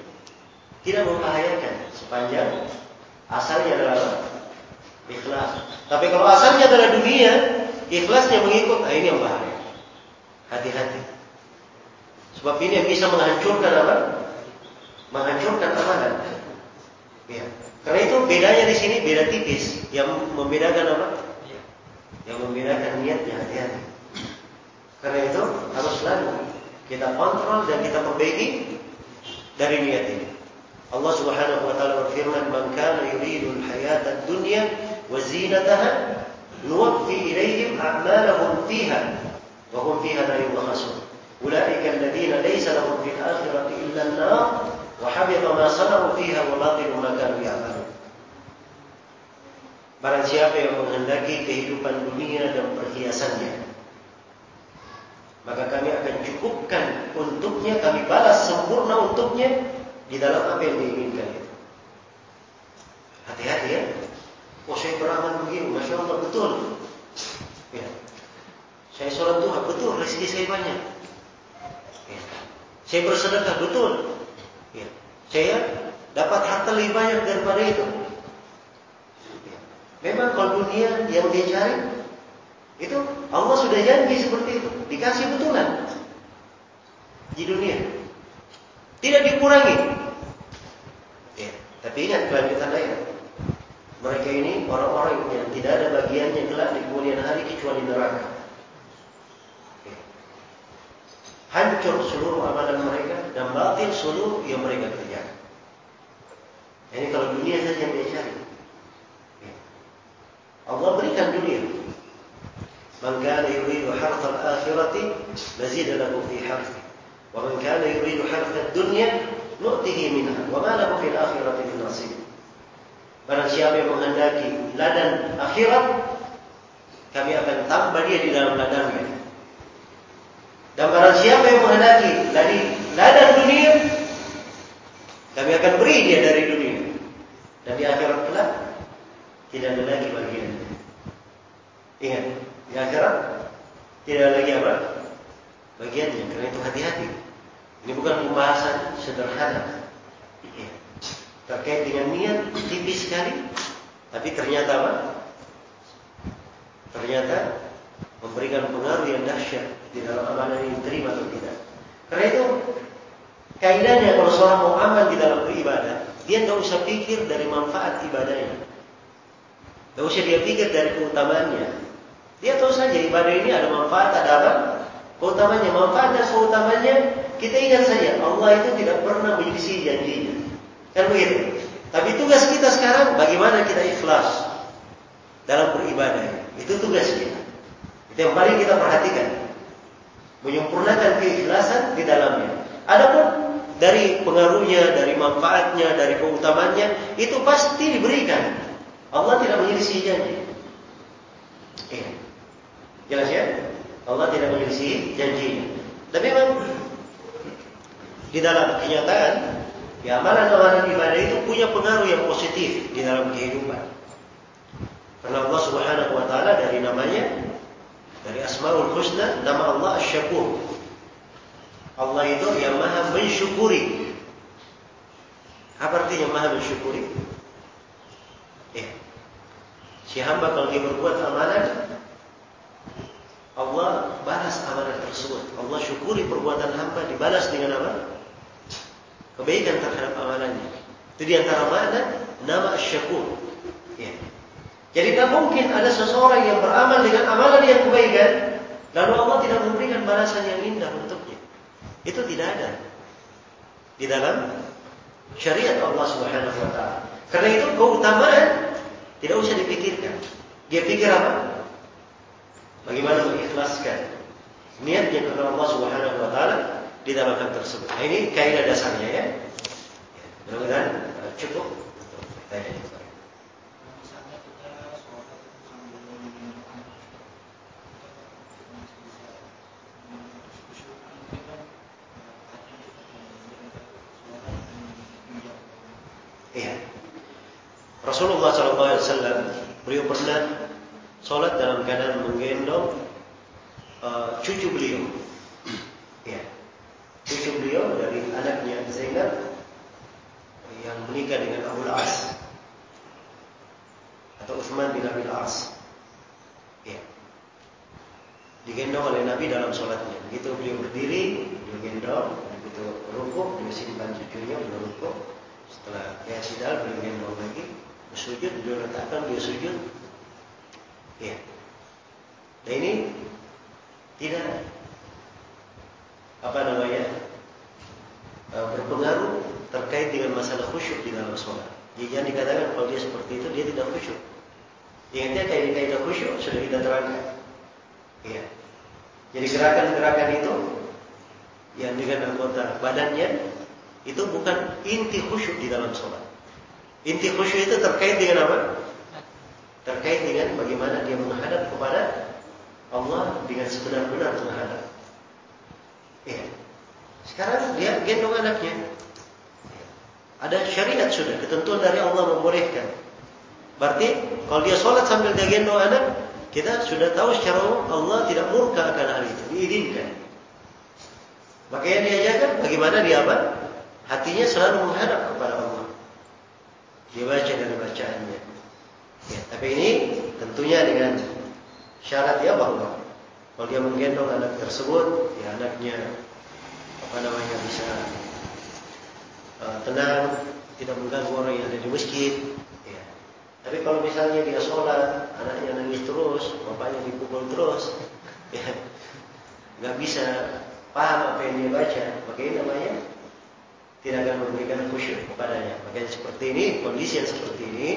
Tidak membahayakan sepanjang asalnya adalah ikhlas. Tapi kalau asalnya adalah dunia, ikhlasnya mengikut, nah ini yang bahaya. Hati-hati. Sebab ini yang bisa menghancurkan apa? Menghancurkan amalan. Ya. Karena itu bedanya di sini beda tipis. Yang membedakan apa? Yang membedakan niatnya hati-hati. Karena itu harus selalu kita kontrol dan kita perbaiki dari niat ini. Allah Subhanahu wa taala berfirman, "Man kana yuridu al-hayata ad-dunya wa zinataha, nuwaffi ilayhim a'malahum fiha wa hum fiha la yubkhasun." Ulaika alladhina laysa lahum fil akhirati illa an-nar وحبط ما صنعوا فيها وباطل ما كانوا يعملون Barang siapa yang menghendaki kehidupan dunia dan perhiasannya Maka kami akan cukupkan untuknya Kami balas sempurna untuknya Di dalam apa yang diinginkan itu Hati-hati ya Oh saya beramal begini Masya Allah betul ya. Saya sholat Tuhan betul Rezeki saya banyak ya. Saya bersedekah betul Ya. Saya dapat harta lebih banyak daripada itu. Ya. Memang kalau dunia yang dia cari itu Allah sudah janji seperti itu, dikasih betulan di dunia. Tidak dikurangi. Ya. Tapi ingat kelanjutan ayat. Mereka ini orang-orang yang tidak ada bagiannya kelak di kemudian hari kecuali neraka. hancur seluruh amalan mereka dan batil seluruh yang mereka kerjakan. Ini kalau dunia saja yang dia cari. Allah berikan dunia. Man kana yuridu harth al-akhirati mazid lahu fi harth. Wa man kana yuridu harth ad-dunya nu'tihi minha wa ma lahu fil akhirati min nasib. Barang siapa yang menghendaki ladang akhirat kami akan tambah dia di dalam ladangnya. Dan barang siapa yang menghendaki dari ladang dunia kami akan beri dia dari dunia. Dan di akhirat kelak tidak ada lagi bagian. Ingat, di akhirat tidak ada lagi apa? Bagiannya. Karena itu hati-hati. Ini bukan pembahasan sederhana. Terkait dengan niat tipis sekali, tapi ternyata apa? Ternyata memberikan pengaruh yang dahsyat di dalam amalan ini terima atau tidak. Karena itu kaidahnya kalau seorang mau amal di dalam beribadah, dia tidak usah pikir dari manfaat ibadahnya. Tidak usah dia pikir dari keutamaannya. Dia tahu saja ibadah ini ada manfaat, ada apa? Keutamanya, manfaat dan keutamanya kita ingat saja Allah itu tidak pernah menyelisih janjinya. Kan begitu? Tapi tugas kita sekarang bagaimana kita ikhlas dalam beribadah. Itu tugas kita. Itu yang paling kita perhatikan. Menyempurnakan keikhlasan di dalamnya. Adapun dari pengaruhnya, dari manfaatnya, dari keutamannya, itu pasti diberikan. Allah tidak menyelisih janji. Iya. Jelas ya? Allah tidak menyelisih janjinya. Tapi memang di dalam kenyataan, ya amalan-amalan ibadah itu punya pengaruh yang positif di dalam kehidupan. Karena Allah Subhanahu wa taala dari namanya dari Asmaul Husna nama Allah Asy-Syakur. Allah itu yang Maha mensyukuri. Apa artinya Maha mensyukuri? Ya. Si hamba kalau dia berbuat amalan Allah balas amalan tersebut. Allah syukuri perbuatan hamba dibalas dengan apa? Kebaikan terhadap amalannya. Itu di antara makna nama Asy-Syakur. Ya. Jadi tak mungkin ada seseorang yang beramal dengan amalan yang kebaikan lalu Allah tidak memberikan balasan yang indah untuknya. Itu tidak ada di dalam syariat Allah Subhanahu wa taala. Karena itu keutamaan tidak usah dipikirkan. Dia pikir apa? Bagaimana mengikhlaskan niatnya kepada Allah Subhanahu wa taala di dalam hal tersebut. Nah, ini kaidah dasarnya ya. Mudah-mudahan cukup untuk pertanyaan Rasulullah SAW beliau pernah solat dalam keadaan menggendong uh, cucu beliau. Cucu beliau dari anaknya Zainab yang menikah dengan Abu As atau Uthman bin Abi As. Ya. Digendong oleh Nabi dalam solatnya. Begitu beliau berdiri, beliau gendong, begitu rukuk, beliau simpan cucunya, beliau rukuk. Setelah dia sidal, beliau gendong lagi, Sujud dia letakkan dia sujud. Ya. Dan ini tidak apa namanya e, berpengaruh terkait dengan masalah khusyuk di dalam sholat. Jadi jangan dikatakan kalau dia seperti itu dia tidak khusyuk. Ingatnya kayak kaidah khusyuk sudah kita terangkan. Ya. Jadi gerakan-gerakan itu yang dengan anggota badannya itu bukan inti khusyuk di dalam sholat. Inti khusyuk itu terkait dengan apa? Terkait dengan bagaimana dia menghadap kepada Allah dengan sebenar-benar menghadap. Sekarang dia gendong anaknya. Ada syariat sudah, ketentuan dari Allah membolehkan. Berarti kalau dia sholat sambil dia gendong anak, kita sudah tahu secara Allah tidak murka akan hal itu, diizinkan. Makanya dia jaga bagaimana dia apa? Hatinya selalu menghadap kepada Allah dibaca dari bacaannya. Ya, tapi ini tentunya dengan syarat ya bahwa kalau dia menggendong anak tersebut, ya anaknya apa namanya bisa uh, tenang, tidak mengganggu orang yang ada di masjid. Ya. Tapi kalau misalnya dia sholat, anaknya nangis terus, bapaknya dipukul terus, ya, nggak bisa paham apa yang dia baca, bagaimana namanya tidak akan memberikan khusyuk kepadanya. Makanya seperti ini, kondisi yang seperti ini,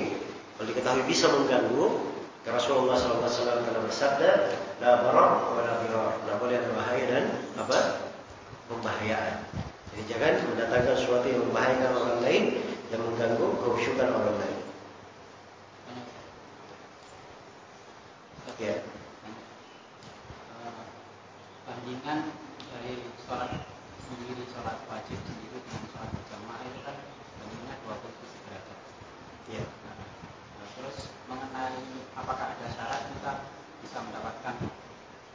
kalau diketahui bisa mengganggu, Rasulullah SAW telah bersabda, la barar wa la birar, tidak boleh ada bahaya dan apa? Pembahayaan. Jadi jangan mendatangkan sesuatu yang membahayakan orang lain yang mengganggu kehusyukan orang lain. Ya. Bandingan dari sholat sendiri, sholat wajib sendiri apakah ada syarat kita bisa mendapatkan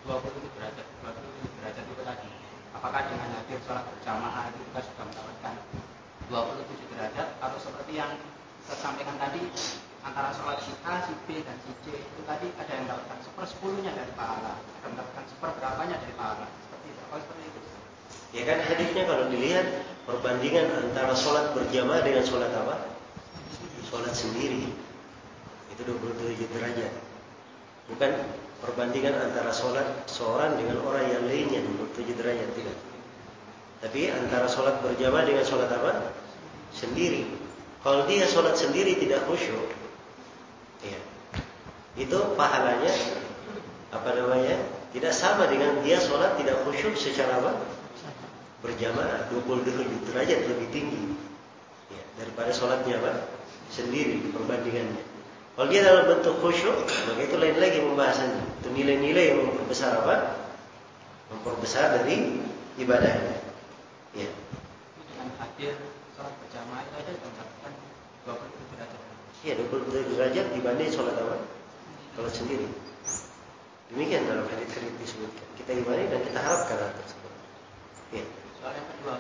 27 derajat, 27 derajat itu tadi. Apakah dengan hadir sholat berjamaah itu kita sudah mendapatkan 27 derajat atau seperti yang saya sampaikan tadi antara sholat si A, si B, dan si C itu tadi ada yang mendapatkan sepersepuluhnya dari pahala, ada yang mendapatkan seperberapanya dari pahala. Seperti itu. Kalau seperti itu. Ya kan hadisnya kalau dilihat perbandingan antara sholat berjamaah dengan sholat apa? Sholat sendiri. Itu 27 derajat. Bukan perbandingan antara sholat seorang dengan orang yang lainnya 27 derajat tidak. Tapi antara sholat berjamaah dengan sholat apa? Sendiri. Kalau dia sholat sendiri tidak khusyuk, Ya. Itu pahalanya apa namanya? Tidak sama dengan dia sholat tidak khusyuk secara apa? Berjamaah 27 derajat lebih tinggi ya, daripada sholatnya apa? Sendiri perbandingannya. Kalau dia dalam bentuk khusyuk, maka itu lain lagi pembahasannya. Itu nilai-nilai yang memperbesar apa? Memperbesar dari ibadahnya. Ya. Dengan hadir sholat berjamaah itu ada mendapatkan 27 derajat. Ya 27 derajat dibanding sholat apa? Sholat sendiri. Demikian dalam hadis-hadis disebutkan. Kita imani dan kita harapkan hal tersebut. Ya. Soal yang kedua,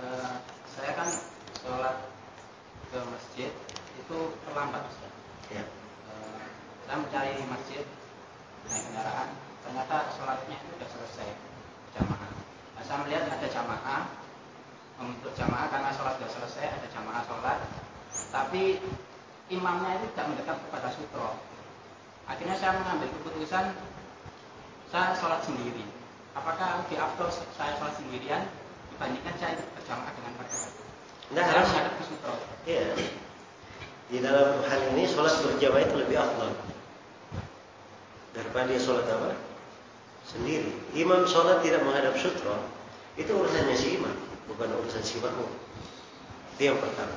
uh, saya kan sholat ke masjid itu terlambat, Ustaz. Ya. Uh, saya mencari masjid naik kendaraan, ternyata sholatnya itu sudah selesai jamaah. Nah, saya melihat ada jamaah untuk jamaah karena sholat sudah selesai, ada jamaah sholat tapi imamnya itu tidak mendekat kepada sutro. Akhirnya saya mengambil keputusan saya sholat sendiri. Apakah lebih afdol saya sholat sendirian dibandingkan saya berjamaah dengan mereka? Nah, saya menghadap ke sutro. Iya. Di dalam hal ini sholat berjamaah itu lebih afdol daripada dia sholat apa? Sendiri. Imam sholat tidak menghadap sutro itu urusannya si imam, bukan urusan si makmum. Itu yang pertama.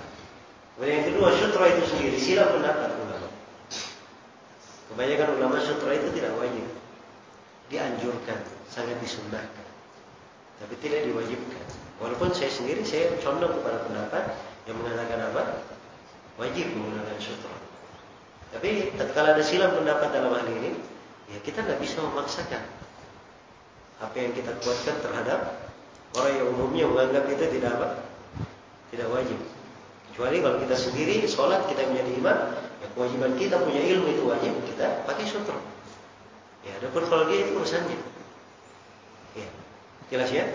Kemudian yang kedua, sutra itu sendiri silam pendapat ulama. Kebanyakan ulama sutra itu tidak wajib. Dianjurkan, sangat disunnahkan. Tapi tidak diwajibkan. Walaupun saya sendiri saya condong kepada pendapat yang mengatakan apa? Wajib menggunakan sutra. Tapi tatkala ada silam pendapat dalam hal ini, ya kita tidak bisa memaksakan apa yang kita kuatkan terhadap orang yang umumnya menganggap itu tidak apa? Tidak wajib. Kecuali kalau kita sendiri sholat kita menjadi imam, ya kewajiban kita punya ilmu itu wajib kita pakai sutra. Ya, adapun kalau dia itu urusannya. Ya, jelas ya?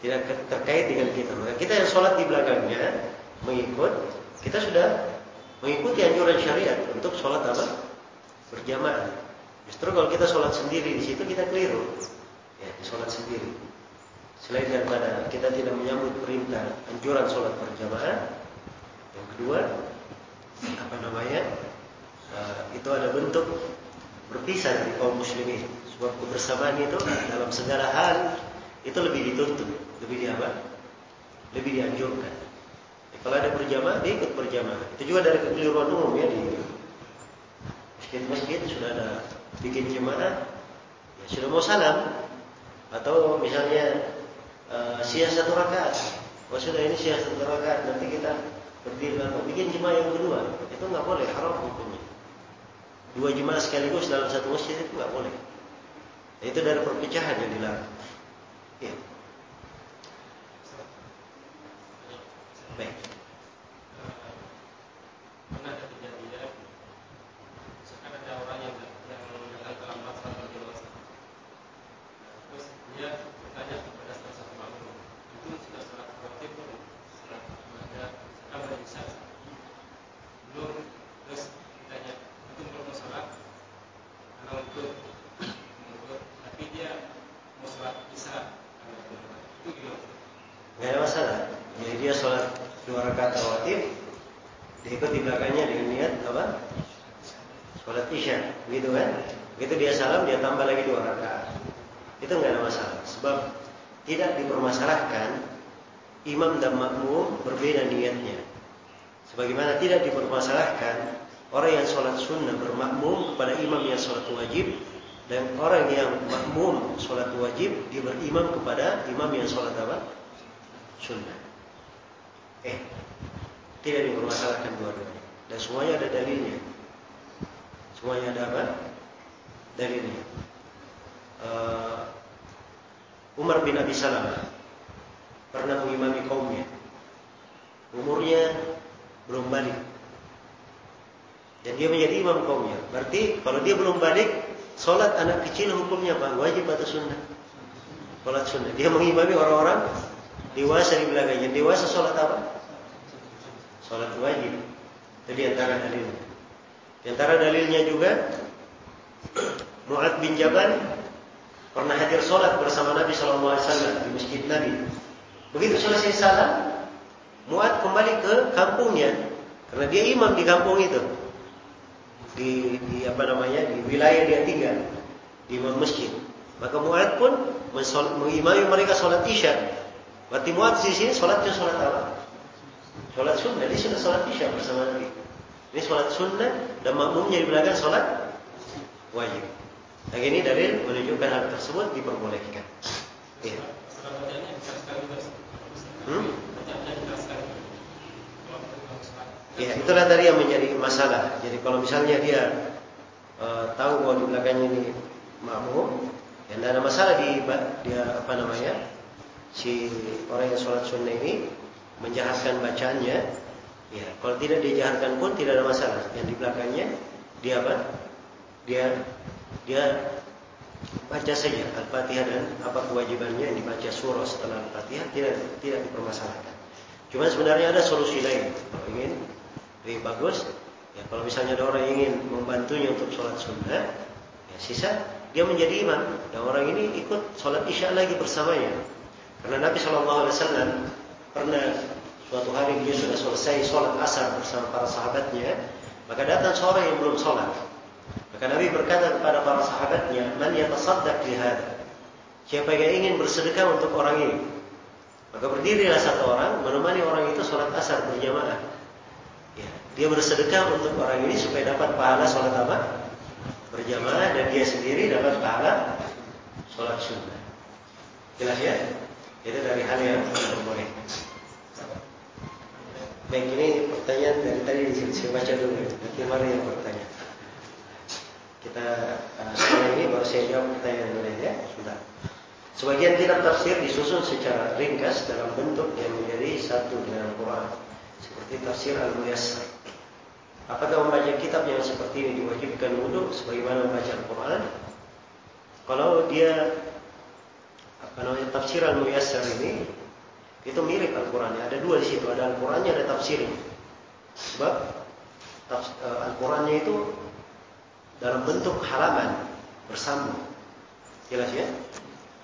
Tidak terkait dengan kita. Maka kita yang sholat di belakangnya mengikut, kita sudah mengikuti anjuran syariat untuk sholat apa? Berjamaah. Justru kalau kita sholat sendiri di situ kita keliru. Ya, sholat sendiri. Selain daripada kita tidak menyambut perintah anjuran sholat berjamaah, yang kedua, apa namanya? Uh, itu ada bentuk berpisah dari kaum muslimin. Sebab kebersamaan itu dalam segala hal itu lebih dituntut, lebih di apa? Lebih dianjurkan. Kalau ada berjamaah, dia ikut berjamaah. Itu juga dari kekeliruan umum ya di masjid-masjid sudah ada bikin jemaah, ya sudah mau salam atau misalnya uh, sia satu rakaat. Oh sudah ini sia satu rakaat, nanti kita berdiri lama, bikin jemaah yang kedua, itu nggak boleh, haram hukumnya. Dua jemaah sekaligus dalam satu masjid itu nggak boleh. Itu dari perpecahan yang dilarang. Ya. Baik. Tidak ada masalah. belakangnya dengan niat apa? Sholat isya, gitu kan? Begitu dia salam, dia tambah lagi dua rakaat. Itu nggak ada masalah. Sebab tidak dipermasalahkan imam dan makmum berbeda niatnya. Sebagaimana tidak dipermasalahkan orang yang sholat sunnah bermakmum kepada imam yang sholat wajib dan orang yang makmum sholat wajib dia berimam kepada imam yang sholat apa? Sunnah. Eh, tidak dipermasalahkan dua-duanya. Dan semuanya ada dalilnya. Semuanya ada apa? Dalilnya. Uh, Umar bin Abi Salamah pernah mengimami kaumnya. Umurnya belum balik. Dan dia menjadi imam kaumnya. Berarti kalau dia belum balik, solat anak kecil hukumnya apa? Wajib atau sunnah? Solat sunnah. Dia mengimami orang-orang dewasa di belakangnya. Dewasa solat apa? Solat wajib. Itu di antara dalilnya. Di antara dalilnya juga Mu'ad bin Jabal pernah hadir solat bersama Nabi SAW di masjid Nabi. Begitu selesai salam, Mu'ad kembali ke kampungnya. Karena dia imam di kampung itu. Di, di apa namanya di wilayah dia tinggal di masjid. Maka Mu'ad pun mengimami mereka solat isya. Berarti Mu'ad di sini solatnya solat apa? Solat sunnah. Dia sudah solat isya bersama Nabi. Ini solat sunnah dan makmumnya di belakang solat wajib. Lagi ini dalil menunjukkan hal tersebut diperbolehkan. Ya. Hmm? Ya, itulah tadi yang menjadi masalah. Jadi kalau misalnya dia uh, tahu bahwa di belakangnya ini makmum, ya tidak ada masalah di dia apa namanya si orang yang sholat sunnah ini menjahatkan bacaannya. Ya, kalau tidak dijahatkan pun tidak ada masalah. Yang di belakangnya dia apa? Dia dia baca saja Al-Fatihah dan apa kewajibannya yang dibaca surah setelah Al-Fatihah tidak tidak dipermasalahkan. Cuma sebenarnya ada solusi lain. Kalau ingin lebih bagus, ya kalau misalnya ada orang yang ingin membantunya untuk sholat sunnah, ya sisa dia menjadi imam dan orang ini ikut sholat isya lagi bersamanya. Karena Nabi Shallallahu Alaihi Wasallam pernah suatu hari dia sudah selesai sholat asar bersama para sahabatnya, maka datang seorang yang belum sholat. Maka Nabi berkata kepada para sahabatnya, "Man yatasaddaq li hadha?" Siapa yang ingin bersedekah untuk orang ini? Maka berdirilah satu orang menemani orang itu sholat asar berjamaah. Ya, dia bersedekah untuk orang ini supaya dapat pahala sholat apa? Berjamaah dan dia sendiri dapat pahala sholat sunnah. Jelas ya? Itu dari hal yang boleh. Baik ini pertanyaan dari tadi saya baca dulu. Nanti mari yang bertanya. Kita uh, ini baru saya jawab pertanyaan dulu ya. Sudah. Sebagian kitab tafsir disusun secara ringkas dalam bentuk yang menjadi satu dengan Al-Quran. Seperti tafsir Al-Muyassar. Apakah membaca kitab yang seperti ini diwajibkan wudhu sebagaimana membaca Al-Quran? Kalau dia namanya tafsir Al-Muyassar ini itu mirip Al-Quran. Ada dua di situ, ada Al-Qurannya, ada tafsirnya. Sebab uh, Al-Qurannya itu dalam bentuk halaman bersambung. Jelas ya?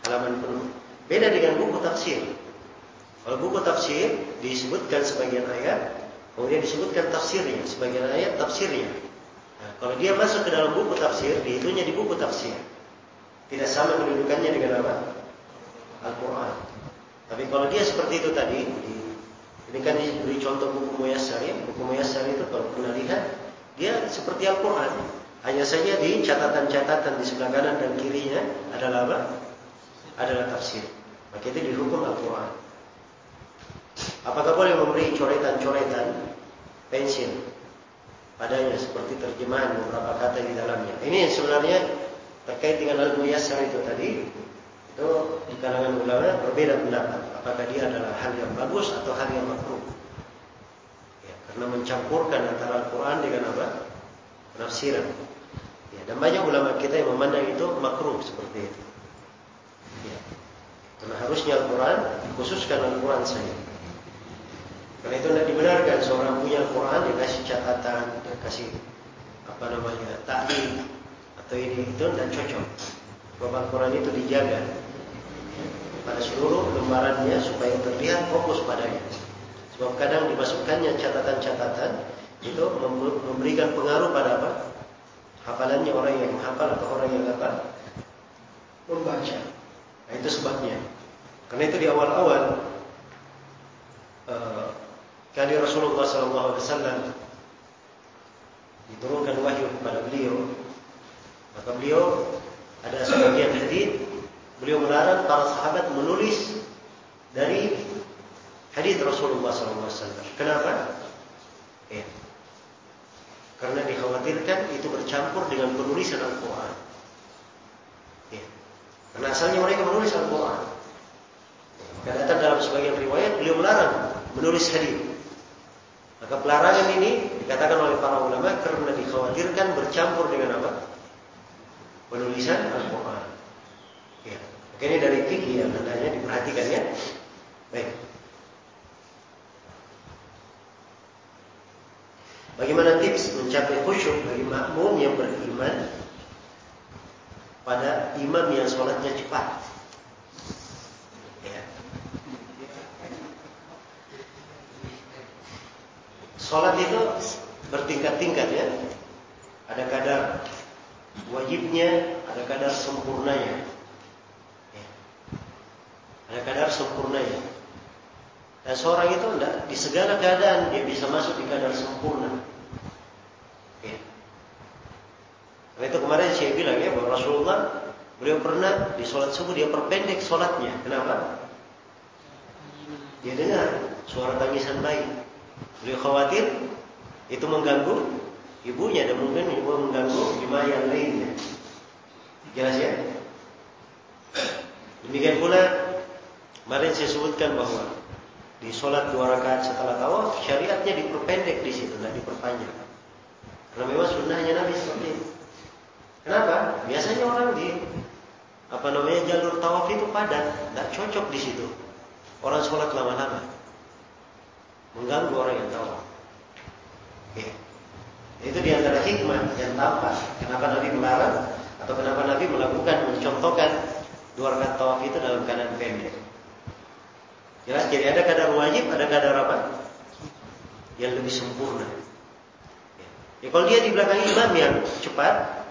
Halaman penuh. Beda dengan buku tafsir. Kalau buku tafsir disebutkan sebagian ayat, kemudian disebutkan tafsirnya, sebagian ayat tafsirnya. Nah, kalau dia masuk ke dalam buku tafsir, dihitungnya di buku tafsir. Tidak sama kedudukannya dengan apa? Al-Quran. Tapi kalau dia seperti itu tadi, ini kan diberi contoh buku Muyassar ya. Buku Muyassar itu kalau pernah lihat, dia seperti Al-Quran. Hanya saja di catatan-catatan di sebelah kanan dan kirinya adalah apa? Adalah tafsir. Maka itu dihukum Al-Quran. Apakah boleh memberi coretan-coretan pensil padanya seperti terjemahan beberapa kata di dalamnya? Ini sebenarnya terkait dengan Al-Muyassar itu tadi. Itu di kalangan ulama berbeda pendapat. Apakah dia adalah hal yang bagus atau hal yang makruh? Ya, karena mencampurkan antara Al-Quran dengan apa? Penafsiran. Ya, dan banyak ulama kita yang memandang itu makruh seperti itu. Ya. Karena harusnya Al-Quran khususkan Al-Quran saja. Karena itu tidak dibenarkan seorang punya Al-Quran dia kasih catatan, dia kasih apa namanya taklim atau ini itu dan cocok. Sebab Al-Quran itu dijaga pada seluruh lembarannya supaya terlihat fokus padanya. Sebab kadang dimasukkannya catatan-catatan itu memberikan pengaruh pada apa? Hafalannya orang yang menghafal atau orang yang apa? Membaca. Nah, itu sebabnya. Karena itu di awal-awal uh, kali Rasulullah SAW diturunkan wahyu kepada beliau, maka beliau ada sebagian hadis beliau melarang para sahabat menulis dari hadis Rasulullah SAW. Kenapa? Ya. Karena dikhawatirkan itu bercampur dengan penulisan Al-Quran. Ya. Karena asalnya mereka menulis Al-Quran. Datang dalam sebagian riwayat beliau melarang menulis hadis. Maka pelarangan ini dikatakan oleh para ulama karena dikhawatirkan bercampur dengan apa? Penulisan Al-Quran. Ini dari fikih yang hendaknya diperhatikan ya. Baik. Bagaimana tips mencapai khusyuk bagi makmum yang beriman pada imam yang sholatnya cepat? Ya. Sholat itu bertingkat-tingkat ya. Ada kadar wajibnya, ada kadar sempurnanya. Ada kadar sempurnanya. Dan seorang itu tidak di segala keadaan dia bisa masuk di kadar sempurna. Ya. Karena itu kemarin saya bilang ya bahwa Rasulullah beliau pernah di sholat subuh dia perpendek sholatnya. Kenapa? Dia dengar suara tangisan bayi. Beliau khawatir itu mengganggu ibunya dan mungkin ibu mengganggu jemaah yang lainnya. Jelas ya? Demikian pula kemarin saya sebutkan bahwa di sholat dua rakaat setelah tawaf syariatnya diperpendek di situ, tidak diperpanjang. Karena memang sunnahnya Nabi seperti itu. Kenapa? Biasanya orang di apa namanya jalur tawaf itu padat, tidak cocok di situ. Orang sholat lama-lama mengganggu orang yang tawaf. Oke. Itu diantara hikmah yang tampak. Kenapa Nabi melarang atau kenapa Nabi melakukan mencontohkan dua rakaat tawaf itu dalam keadaan pendek. Jelas jadi ada kadar wajib, ada kadar apa? Yang lebih sempurna. Ya, kalau dia di belakang imam yang cepat,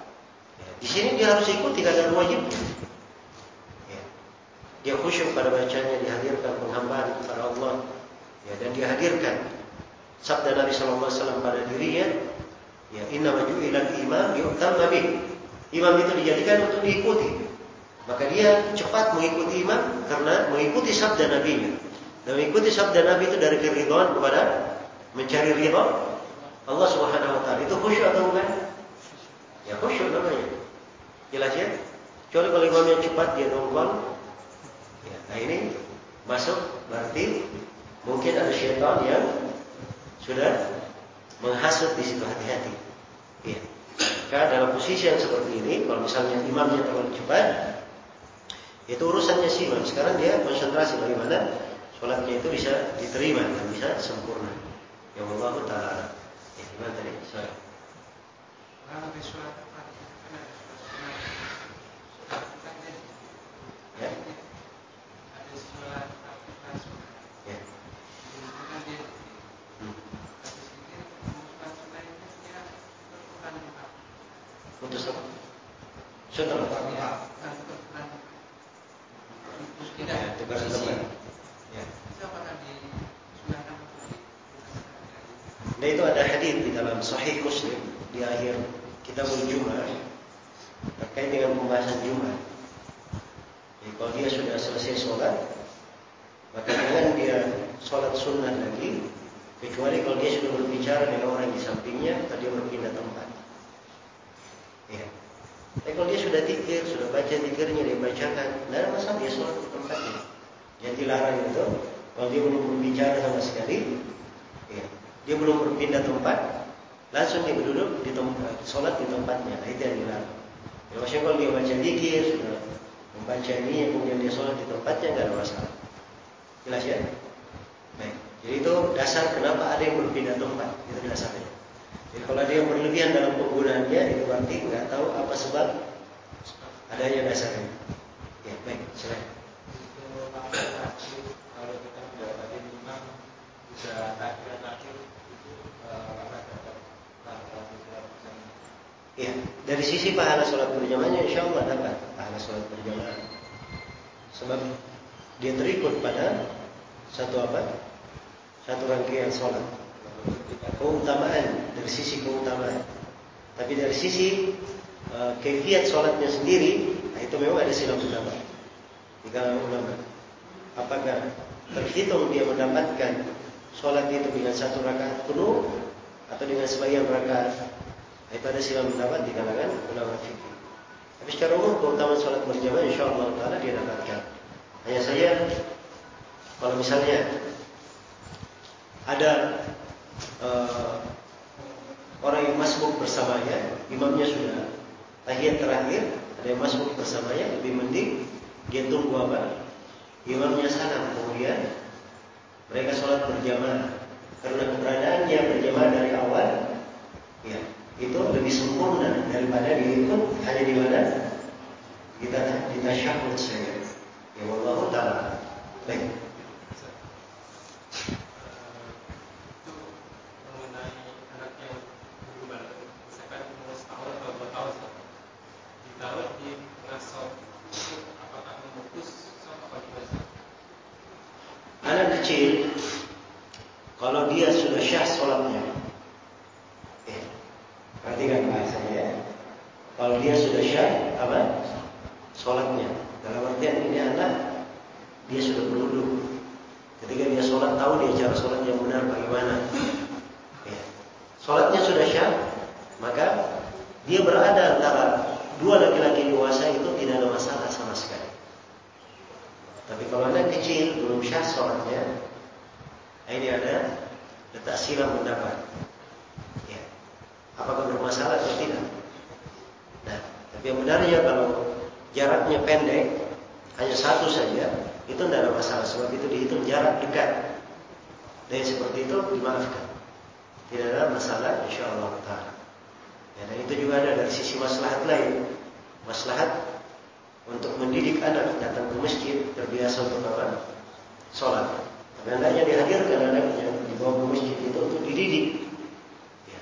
ya, di sini dia harus ikuti kadar wajib. Ya, dia khusyuk pada bacanya, dihadirkan penghambaan kepada Allah, ya, dan dihadirkan sabda Nabi Sallallahu Alaihi Wasallam pada dirinya, ya Inna maju'ilan imam yu'tam nabi. Imam itu dijadikan untuk diikuti. Maka dia cepat mengikuti imam karena mengikuti sabda Nabi. Dan mengikuti sabda Nabi itu dari keridhaan kepada mencari ridha Allah Subhanahu wa taala. Itu khusyuk atau bukan? Ya khusyuk namanya. Jelas ya? Kecuali kalau imamnya cepat dia nongol. Ya, nah ini masuk berarti mungkin ada syaitan yang sudah menghasut di situ hati-hati. Ya. Karena dalam posisi yang seperti ini, kalau misalnya imamnya terlalu cepat, itu urusannya sih, imam. Sekarang dia konsentrasi bagaimana sholatnya itu bisa diterima dan bisa sempurna. Ya Allah Taala. Ya, gimana tadi? Sorry. Ya. Ya. Hmm. Putus apa? Sunnah. Dan itu ada hadis di dalam Sahih Muslim di akhir kita Jumat terkait dengan pembahasan Jumat. Jadi kalau dia sudah selesai sholat, maka jangan dia sholat sunnah lagi, kecuali kalau dia sudah berbicara dengan orang di sampingnya, atau dia berpindah tempat. Ya. Tapi kalau dia sudah tikir, sudah baca tikirnya, dia bacakan, ada masalah dia sholat di tempatnya. Jadi dilarang itu, kalau dia belum berbicara sama sekali, ya, dia belum berpindah tempat, langsung dia duduk di tempat, sholat di tempatnya. Itu yang dilarang. Ya, maksudnya kalau dia baca dikir, membaca ini, kemudian dia sholat di tempatnya, nggak ada masalah. Jelas ya? Baik. Jadi itu dasar kenapa ada yang berpindah tempat. Itu dasarnya. Jadi kalau ada yang berlebihan dalam penggunaannya, itu berarti nggak tahu apa sebab adanya dasarnya. Ya, baik. Silakan. Kalau kita mendapatkan imam bisa takbir Ya, dari sisi pahala sholat berjamaahnya insya Allah dapat pahala sholat berjamaah. Sebab dia terikut pada satu apa? Satu rangkaian sholat. Keutamaan dari sisi keutamaan. Tapi dari sisi uh, kefiat sholatnya sendiri, nah itu memang ada silam pendapat di kalangan ulama. Apakah terhitung dia mendapatkan sholat itu dengan satu rakaat penuh atau dengan sebagian rakaat? Itu ada silam pendapat di kalangan ulama fikih. Tapi secara umum keutamaan sholat berjamaah insya Allah taala dia dapatkan. Hanya saja kalau misalnya ada uh, orang yang masbuk bersamanya, imamnya sudah tahiyat terakhir, ada yang masbuk bersamanya, lebih mending dia tunggu apa? Imamnya salam, kemudian mereka sholat berjamaah. Karena keberadaannya berjamaah dari awal, ya itu lebih sempurna daripada dia ikut hanya di mana kita di tasyahud saja. Ya Allah Taala. Baik. Anak kecil kalau dia sudah syah solatnya, eh, perhatikan bahasanya ya. Kalau dia sudah syah apa? Solatnya. Dalam artian ini anak dia sudah berwudu. Ketika dia sholat tahu dia cara sholat yang benar bagaimana. Ya. Sholatnya sudah syah, maka dia berada antara dua laki-laki dewasa itu tidak ada masalah sama sekali. Tapi kalau anak syah sholatnya, ini ada letak silam pendapat. Ya. Apakah bermasalah atau tidak? Nah, tapi yang benarnya kalau jaraknya pendek, hanya satu saja, itu tidak ada masalah. Sebab itu dihitung jarak dekat. Dan seperti itu dimaafkan. Tidak ada masalah, insya Allah Taala. Ya, dan itu juga ada dari sisi maslahat lain. Maslahat untuk mendidik anak datang ke masjid terbiasa untuk apa? Sholat. Tapi hendaknya dihadirkan anaknya dibawa ke masjid itu untuk dididik. Ya.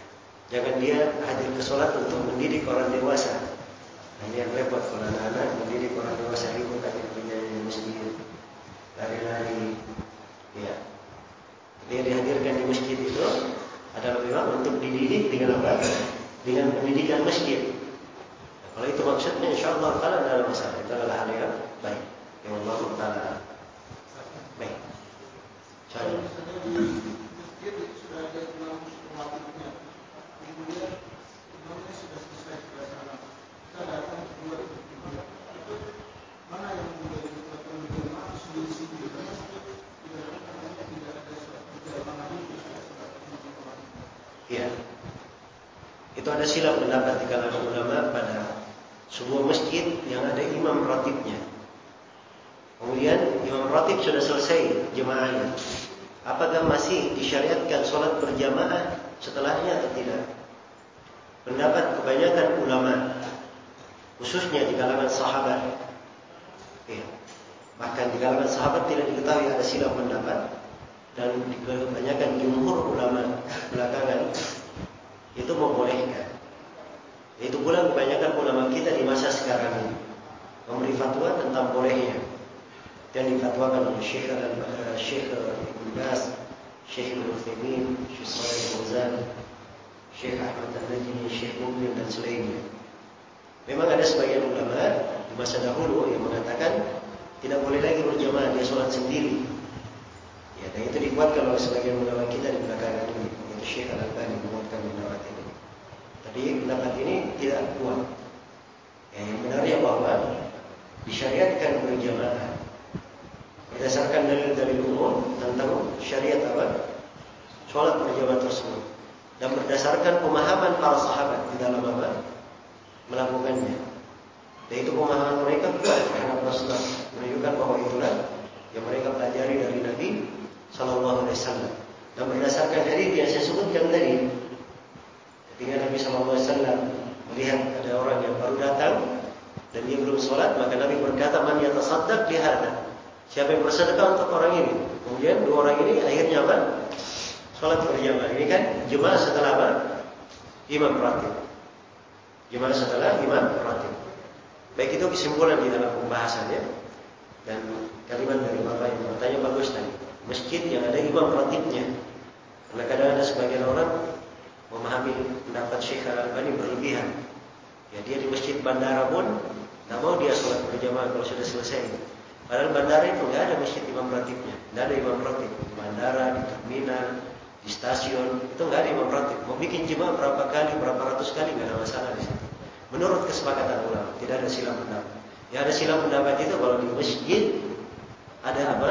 Jangan dia hadir ke sholat untuk mendidik orang dewasa. Ini yang repot kalau anak-anak mendidik orang dewasa ribut tadi punya di masjid, lari-lari, ya. Dia dihadirkan di masjid itu adalah memang untuk dididik dengan apa? Dengan pendidikan masjid. Nah, kalau itu maksudnya, insya Allah kalau ada masalah. Itu adalah hal yang baik. Yang Allah Taala. Ya, ada silap pendapat di kalangan ulama pada sebuah masjid yang ada imam ratibnya. Kemudian imam ratib sudah selesai jemaahnya. Apakah masih disyariatkan sholat berjamaah setelahnya atau tidak? Pendapat kebanyakan ulama khususnya di kalangan sahabat. Ya. Bahkan di kalangan sahabat tidak diketahui ada silap pendapat dan kebanyakan jumhur ulama belakangan itu membolehkan. Itu pula kebanyakan ulama kita di masa sekarang ini memberi fatwa tentang bolehnya dan difatwakan oleh Syekh uh, Syekh Ibn Bas, Syekh Ibn Uthaymin, Syekh Salih Fauzan, Syekh Ahmad Al-Najmi, Syekh Mubin dan selainnya. Memang ada sebagian ulama di masa dahulu yang mengatakan tidak boleh lagi berjamaah dia sholat sendiri. Ya, dan itu dikuatkan oleh sebagian ulama kita di belakangan ini, yaitu Syekh Al Albani menguatkan pendapat ini. Tapi pendapat ini tidak kuat. Ya, yang benarnya bahwa disyariatkan berjamaah berdasarkan dalil-dalil umum tentang syariat apa? Sholat berjamaah tersebut dan berdasarkan pemahaman para sahabat di dalam apa? melakukannya. Dan itu pemahaman mereka terhadap Rasulullah menunjukkan bahwa itulah yang mereka pelajari dari Nabi Sallallahu Alaihi Wasallam. Dan berdasarkan hadis yang saya sebutkan tadi, ketika Nabi Sallallahu Alaihi Wasallam melihat ada orang yang baru datang dan dia belum sholat, maka Nabi berkata, "Man yatasaddaq lihada." Siapa yang bersedekah untuk orang ini? Kemudian dua orang ini akhirnya apa? Sholat berjamaah. Ini kan jemaah setelah apa? Imam praktik. Jemaah setelah imam ratib. Baik itu kesimpulan di dalam pembahasannya dan kalimat dari bapak yang bertanya bagus tadi. Masjid yang ada imam ratibnya. Karena kadang ada sebagian orang memahami pendapat Syekh Al-Albani berlebihan. Ya dia di masjid bandara pun tak mau dia sholat berjamaah kalau sudah selesai. Padahal bandara itu nggak ada masjid imam ratibnya, nggak ada imam ratib. Bandara, di terminal, di stasiun itu nggak ada imam ratib. Mau bikin jemaah berapa kali, berapa ratus kali nggak ada masalah di situ. Menurut kesepakatan ulama tidak ada silam pendapat. Yang ada silam pendapat itu kalau di masjid ada apa?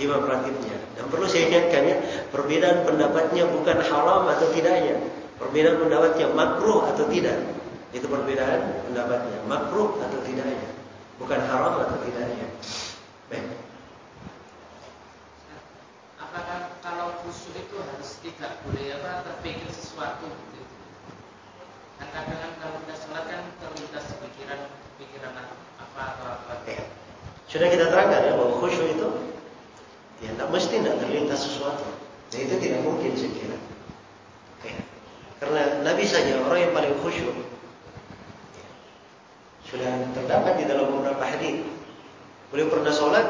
Imam ratibnya. Dan perlu saya ingatkan ya, perbedaan pendapatnya bukan haram atau tidaknya. Perbedaan pendapatnya makruh atau tidak. Itu perbedaan pendapatnya, makruh atau tidaknya. Bukan haram atau tidaknya. Baik. Apakah kalau khusyuk itu harus tidak boleh apa terpikir sesuatu? Kan kadang kalau kita sholat kan terlintas pikiran pikiran apa atau apa. Ya. Sudah kita terangkan ya bahwa khusyuk itu ya tak mesti tidak terlintas sesuatu. Dan itu tidak mungkin saya kira. Ya. Karena Nabi saja orang yang paling khusyuk sudah terdapat di dalam beberapa hadis. Beliau pernah sholat,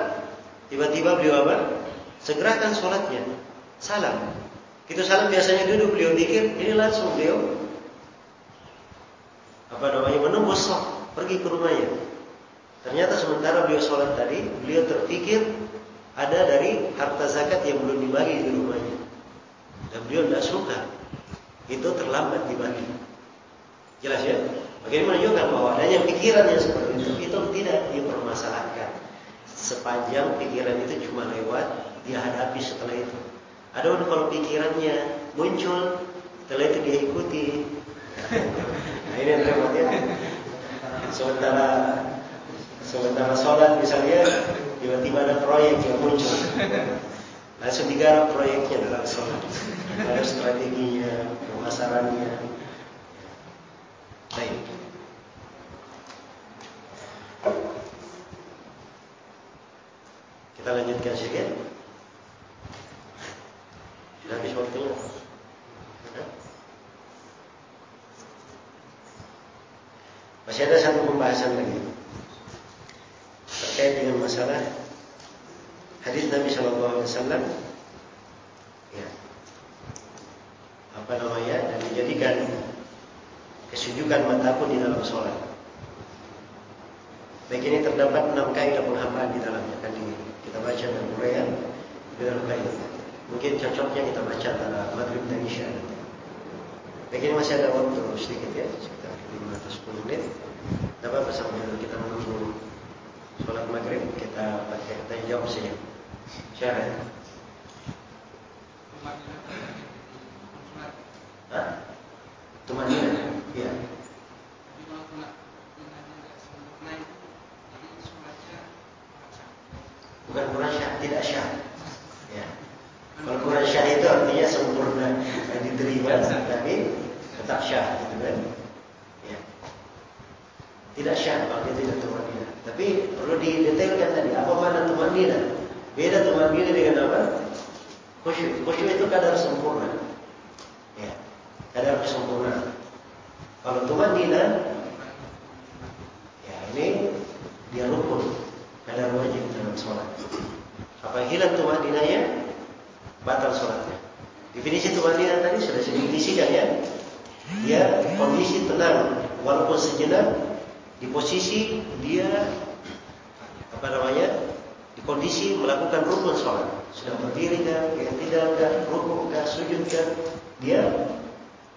tiba-tiba beliau apa? Segerakan sholatnya, salam. Itu salam biasanya duduk beliau pikir, ini langsung beliau apa namanya menembus sholat, pergi ke rumahnya. Ternyata sementara beliau sholat tadi, beliau terpikir ada dari harta zakat yang belum dibagi di rumahnya. Dan beliau tidak suka, itu terlambat dibagi. Jelas ya? Bagaimana menunjukkan bahwa adanya pikiran yang seperti itu itu tidak dipermasalahkan sepanjang pikiran itu cuma lewat dia hadapi setelah itu. Ada orang kalau pikirannya muncul setelah itu dia ikuti. Nah ini yang repot ya. Sementara sementara sholat misalnya tiba-tiba ada proyek yang muncul. Langsung digarap proyeknya dalam sholat. Ada strateginya, pemasarannya. Baik. Kita lanjutkan sedikit. Sudah habis waktunya. Masih ada satu pembahasan lagi terkait dengan masalah hadis Nabi Shallallahu Alaihi Wasallam. Ya. Apa namanya? Dan dijadikan kesujukan mataku di dalam sholat. Baik ini terdapat enam kaidah penghambaan di dalamnya. Kan di, kita baca dan uraian di dalam kaidah. Mungkin cocoknya kita baca antara maghrib dan isya. Baik ini masih ada waktu sedikit ya, sekitar 5 atau 10 menit. Dapat bersama kita menunggu sholat maghrib kita baca kita jawab saja. Syarat. Hah? Tumanina. Ya. Bukan kurang syah, tidak syah. Ya. Kalau kurang syah itu artinya sempurna diterima, tapi tetap syah, gitu kan? Ya. Tidak syah, dia tidak tumanina. Tapi perlu didetailkan tadi, apa mana tumanina? Beda tumanina dengan apa? Khusyuk. Khusyuk itu kadar sempurna. Ya. Kadar kesempurnaan. Kalau tuman dina, ya ini dia rukun, kadar wajib dalam sholat. Apa hilang dinanya, batal sholatnya. Definisi tuman dina tadi sudah definisikan ya. Dia kondisi tenang, walaupun sejenak, di posisi dia apa namanya, di kondisi melakukan rukun sholat. Sudah berdiri kan, tidak kan, rukun kan, sujud kan, dia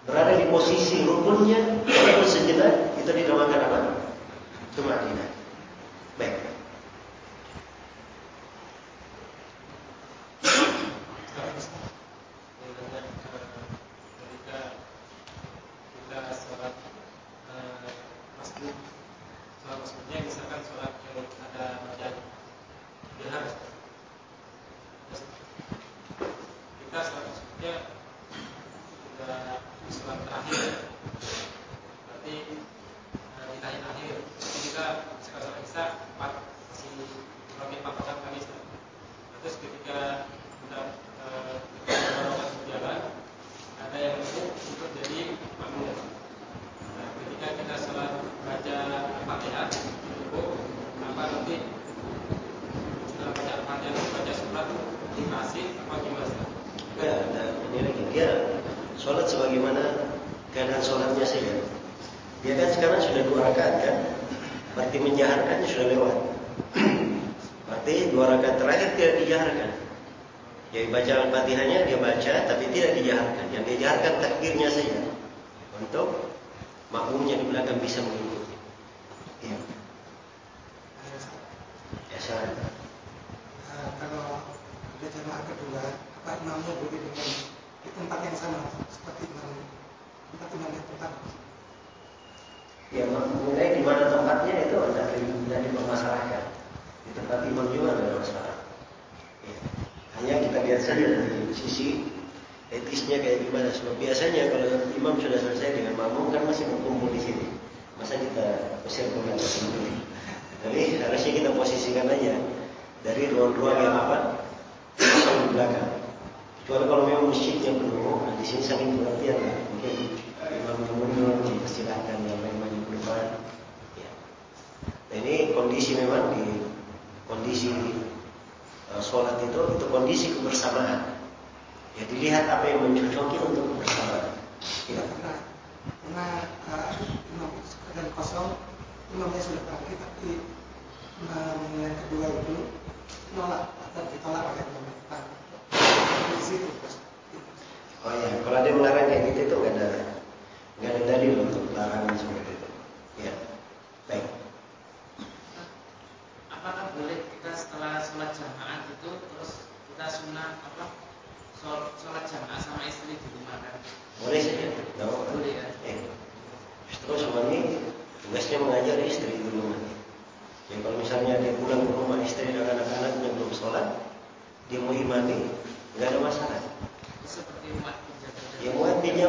berada di posisi rukunnya walaupun sejenak itu dinamakan apa? Tumanina.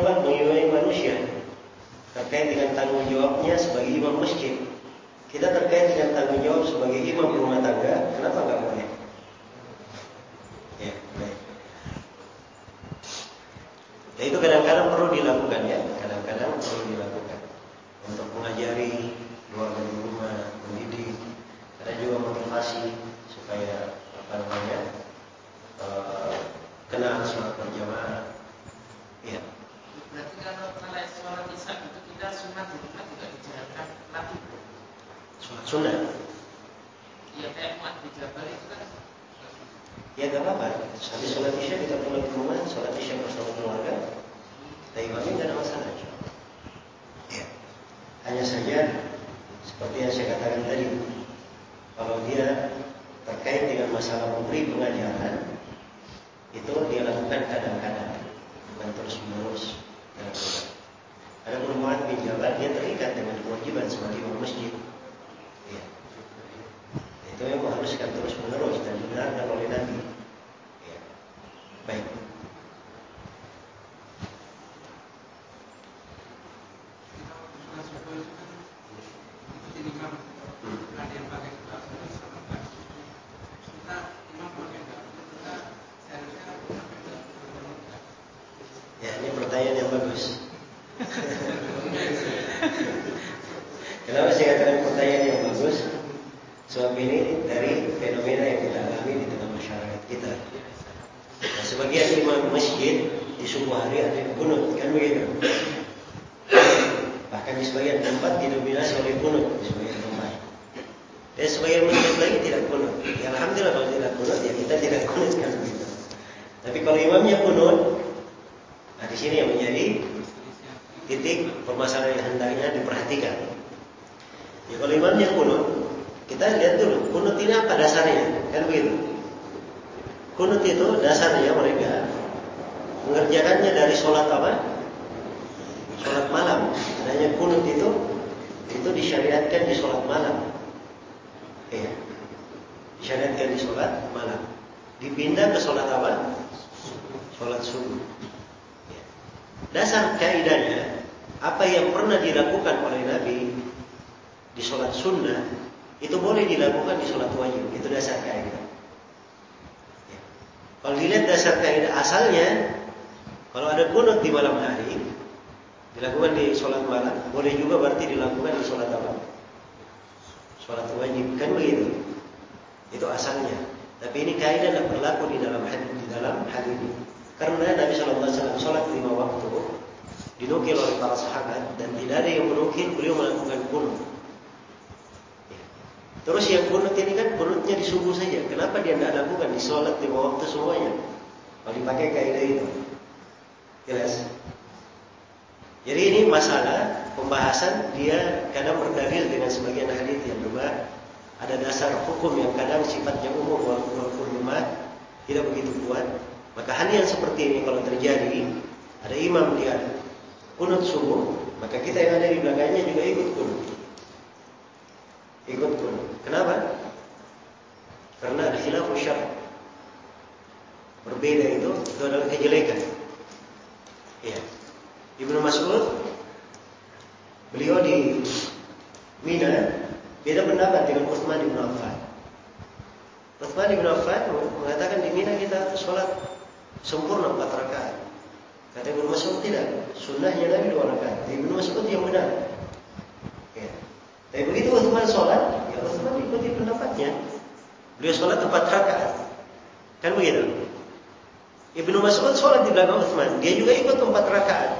dapat mengimani manusia terkait dengan tanggung jawabnya sebagai imam masjid. Kita terkait dengan tanggung jawab sebagai imam rumah tangga, kenapa enggak boleh? Yang ada di belakangnya juga ikut kunut. Ikut kunut. Kenapa? Karena ada khilaf syar. Berbeda itu itu adalah kejelekan. Iya. Ibnu Mas'ud beliau di Mina beda pendapat dengan Utsman bin Affan. Utsman bin Affan mengatakan di Mina kita sholat sempurna empat rakaat. Kata Ibnu Mas'ud tidak, sunnahnya Nabi dua rakaat. Ibnu Mas'ud yang benar. Ya. Tapi begitu Uthman sholat, ya Uthman ikuti pendapatnya. Beliau sholat empat rakaat. Kan begitu? Ibnu Mas'ud sholat di belakang Uthman. Dia juga ikut empat rakaat.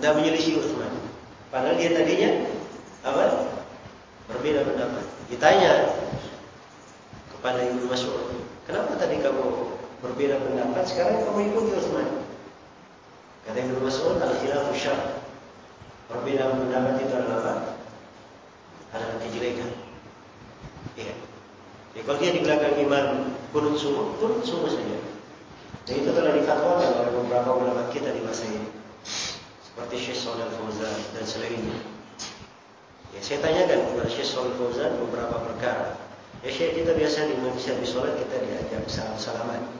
Tidak menyelisih Uthman. Padahal dia tadinya apa? Berbeda pendapat. Ditanya kepada Ibnu Mas'ud, kenapa tadi kamu berbeda pendapat? Sekarang kamu ikuti Uthman. Kata Ibn Mas'ud al-khilafu syar. Perbedaan pendapat itu adalah apa? Adalah kejelekan. Iya. Jadi kalau dia di belakang imam kunut subuh, kunut subuh saja. Dan itu telah difatwakan oleh beberapa ulama kita di masa ini. Seperti Syekh Shalal Fauzan dan selainnya. Ya, saya tanyakan kepada Syekh Shalal Fauzan beberapa perkara. Ya Syekh kita biasa di Indonesia di sholat kita diajak salam-salaman.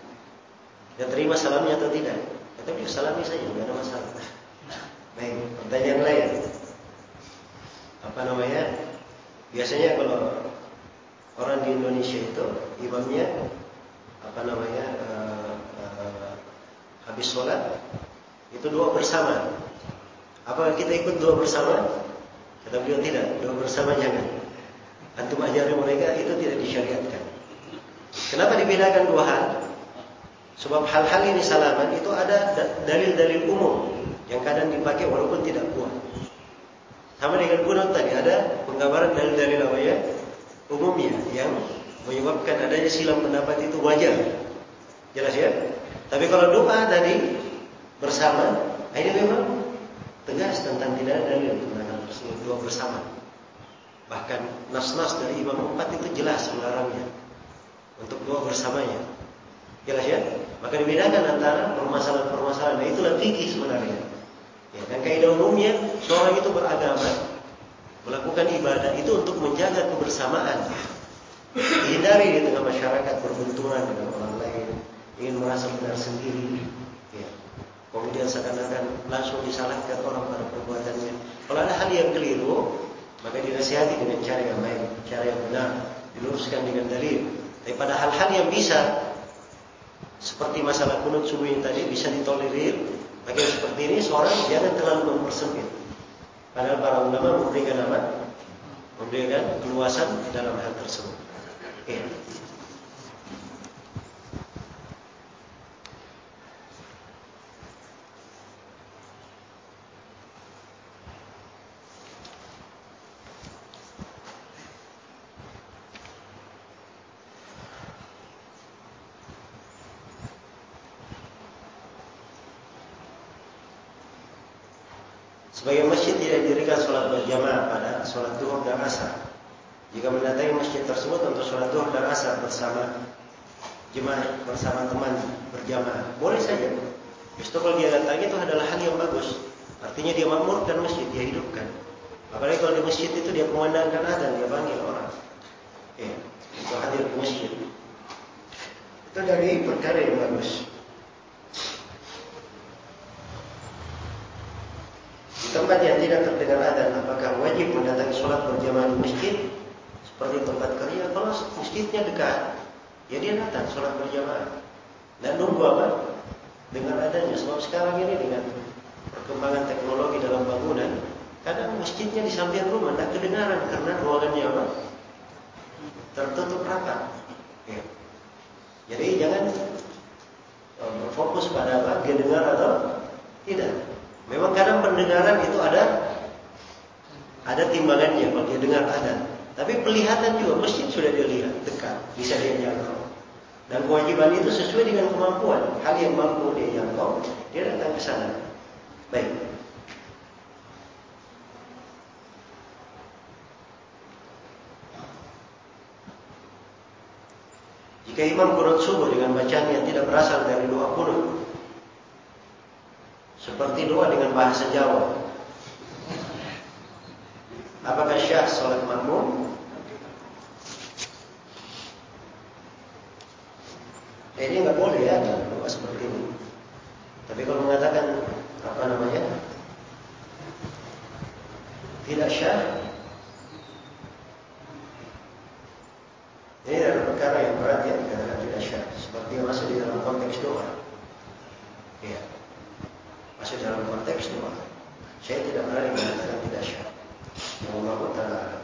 Dia terima salamnya atau tidak? Beliau salami saja, tidak ada masalah. Baik, pertanyaan lain. Apa namanya? Biasanya kalau orang di Indonesia itu imamnya apa namanya uh, uh, habis sholat itu dua bersama. Apa kita ikut dua bersama? Kata beliau tidak, dua bersama jangan. Antum ajari mereka itu tidak disyariatkan. Kenapa dibedakan dua hal? Sebab hal-hal ini salaman itu ada dalil-dalil umum yang kadang dipakai walaupun tidak kuat. Sama dengan kunut tadi ada penggambaran dalil-dalil apa ya? Umumnya yang menyebabkan adanya silam pendapat itu wajar. Jelas ya? Tapi kalau doa tadi bersama, ini memang tegas tentang tidak ada dalil tentang hal tersebut doa bersama. Bahkan nas-nas dari Imam Empat itu jelas melarangnya untuk doa bersamanya. Jelas ya? Maka dibedakan antara permasalahan-permasalahan. Nah, itulah fikih sebenarnya. Ya, dan kaidah umumnya seorang itu beragama melakukan ibadah itu untuk menjaga kebersamaan. Dihindari di tengah masyarakat berbenturan dengan orang lain, ingin merasa benar sendiri. Ya. Kemudian seakan-akan langsung disalahkan orang pada perbuatannya. Kalau ada hal yang keliru, maka dinasihati dengan cara yang baik, cara yang benar, diluruskan dengan dalil. Tapi pada hal-hal yang bisa seperti masalah kunut subuh yang tadi bisa ditolerir. Bagi seperti ini seorang jangan terlalu mempersempit. Padahal para ulama memberikan apa? Memberikan keluasan dalam hal tersebut. Okay. Sebagai masjid tidak dirikan sholat sholat duhur dan asar. Jika mendatangi masjid tersebut untuk sholat duhur dan asar bersama jemaah bersama teman berjamaah, boleh saja. Justru kalau dia datang itu adalah hal yang bagus. Artinya dia makmurkan masjid, dia hidupkan. Apalagi kalau di masjid itu dia memandangkan dan dia panggil orang. Ya, itu hadir ke masjid. Itu dari perkara yang bagus. tempat yang tidak terdengar adzan apakah wajib mendatangi sholat berjamaah di masjid seperti tempat kerja kalau masjidnya dekat ya dia datang sholat berjamaah. Dan nunggu apa? Dengar adanya sebab sekarang ini dengan perkembangan teknologi dalam bangunan kadang masjidnya di samping rumah tidak kedengaran karena ruangannya apa? Tertutup rapat. Ya. jadi jangan berfokus pada apa? Kedengar atau tidak. Memang kadang pendengaran itu ada ada timbangannya kalau dia dengar ada. Tapi pelihatan juga masjid sudah dia lihat dekat, bisa dia jangkau. Dan kewajiban itu sesuai dengan kemampuan. Hal yang mampu dia jangkau, dia datang ke sana. Baik. Jika imam kunut subuh dengan bacaan yang tidak berasal dari doa kunut, seperti doa dengan bahasa Jawa. Apakah syah solat makmum? Eh, ini enggak boleh ya doa seperti ini. Tapi kalau mengatakan apa namanya? Tidak syah. Ini adalah perkara yang berat ya, dikatakan tidak syah. Seperti yang masuk di dalam konteks doa. Ya masuk dalam konteks doa. Saya tidak berani mengatakan tidak syah. Allah Taala.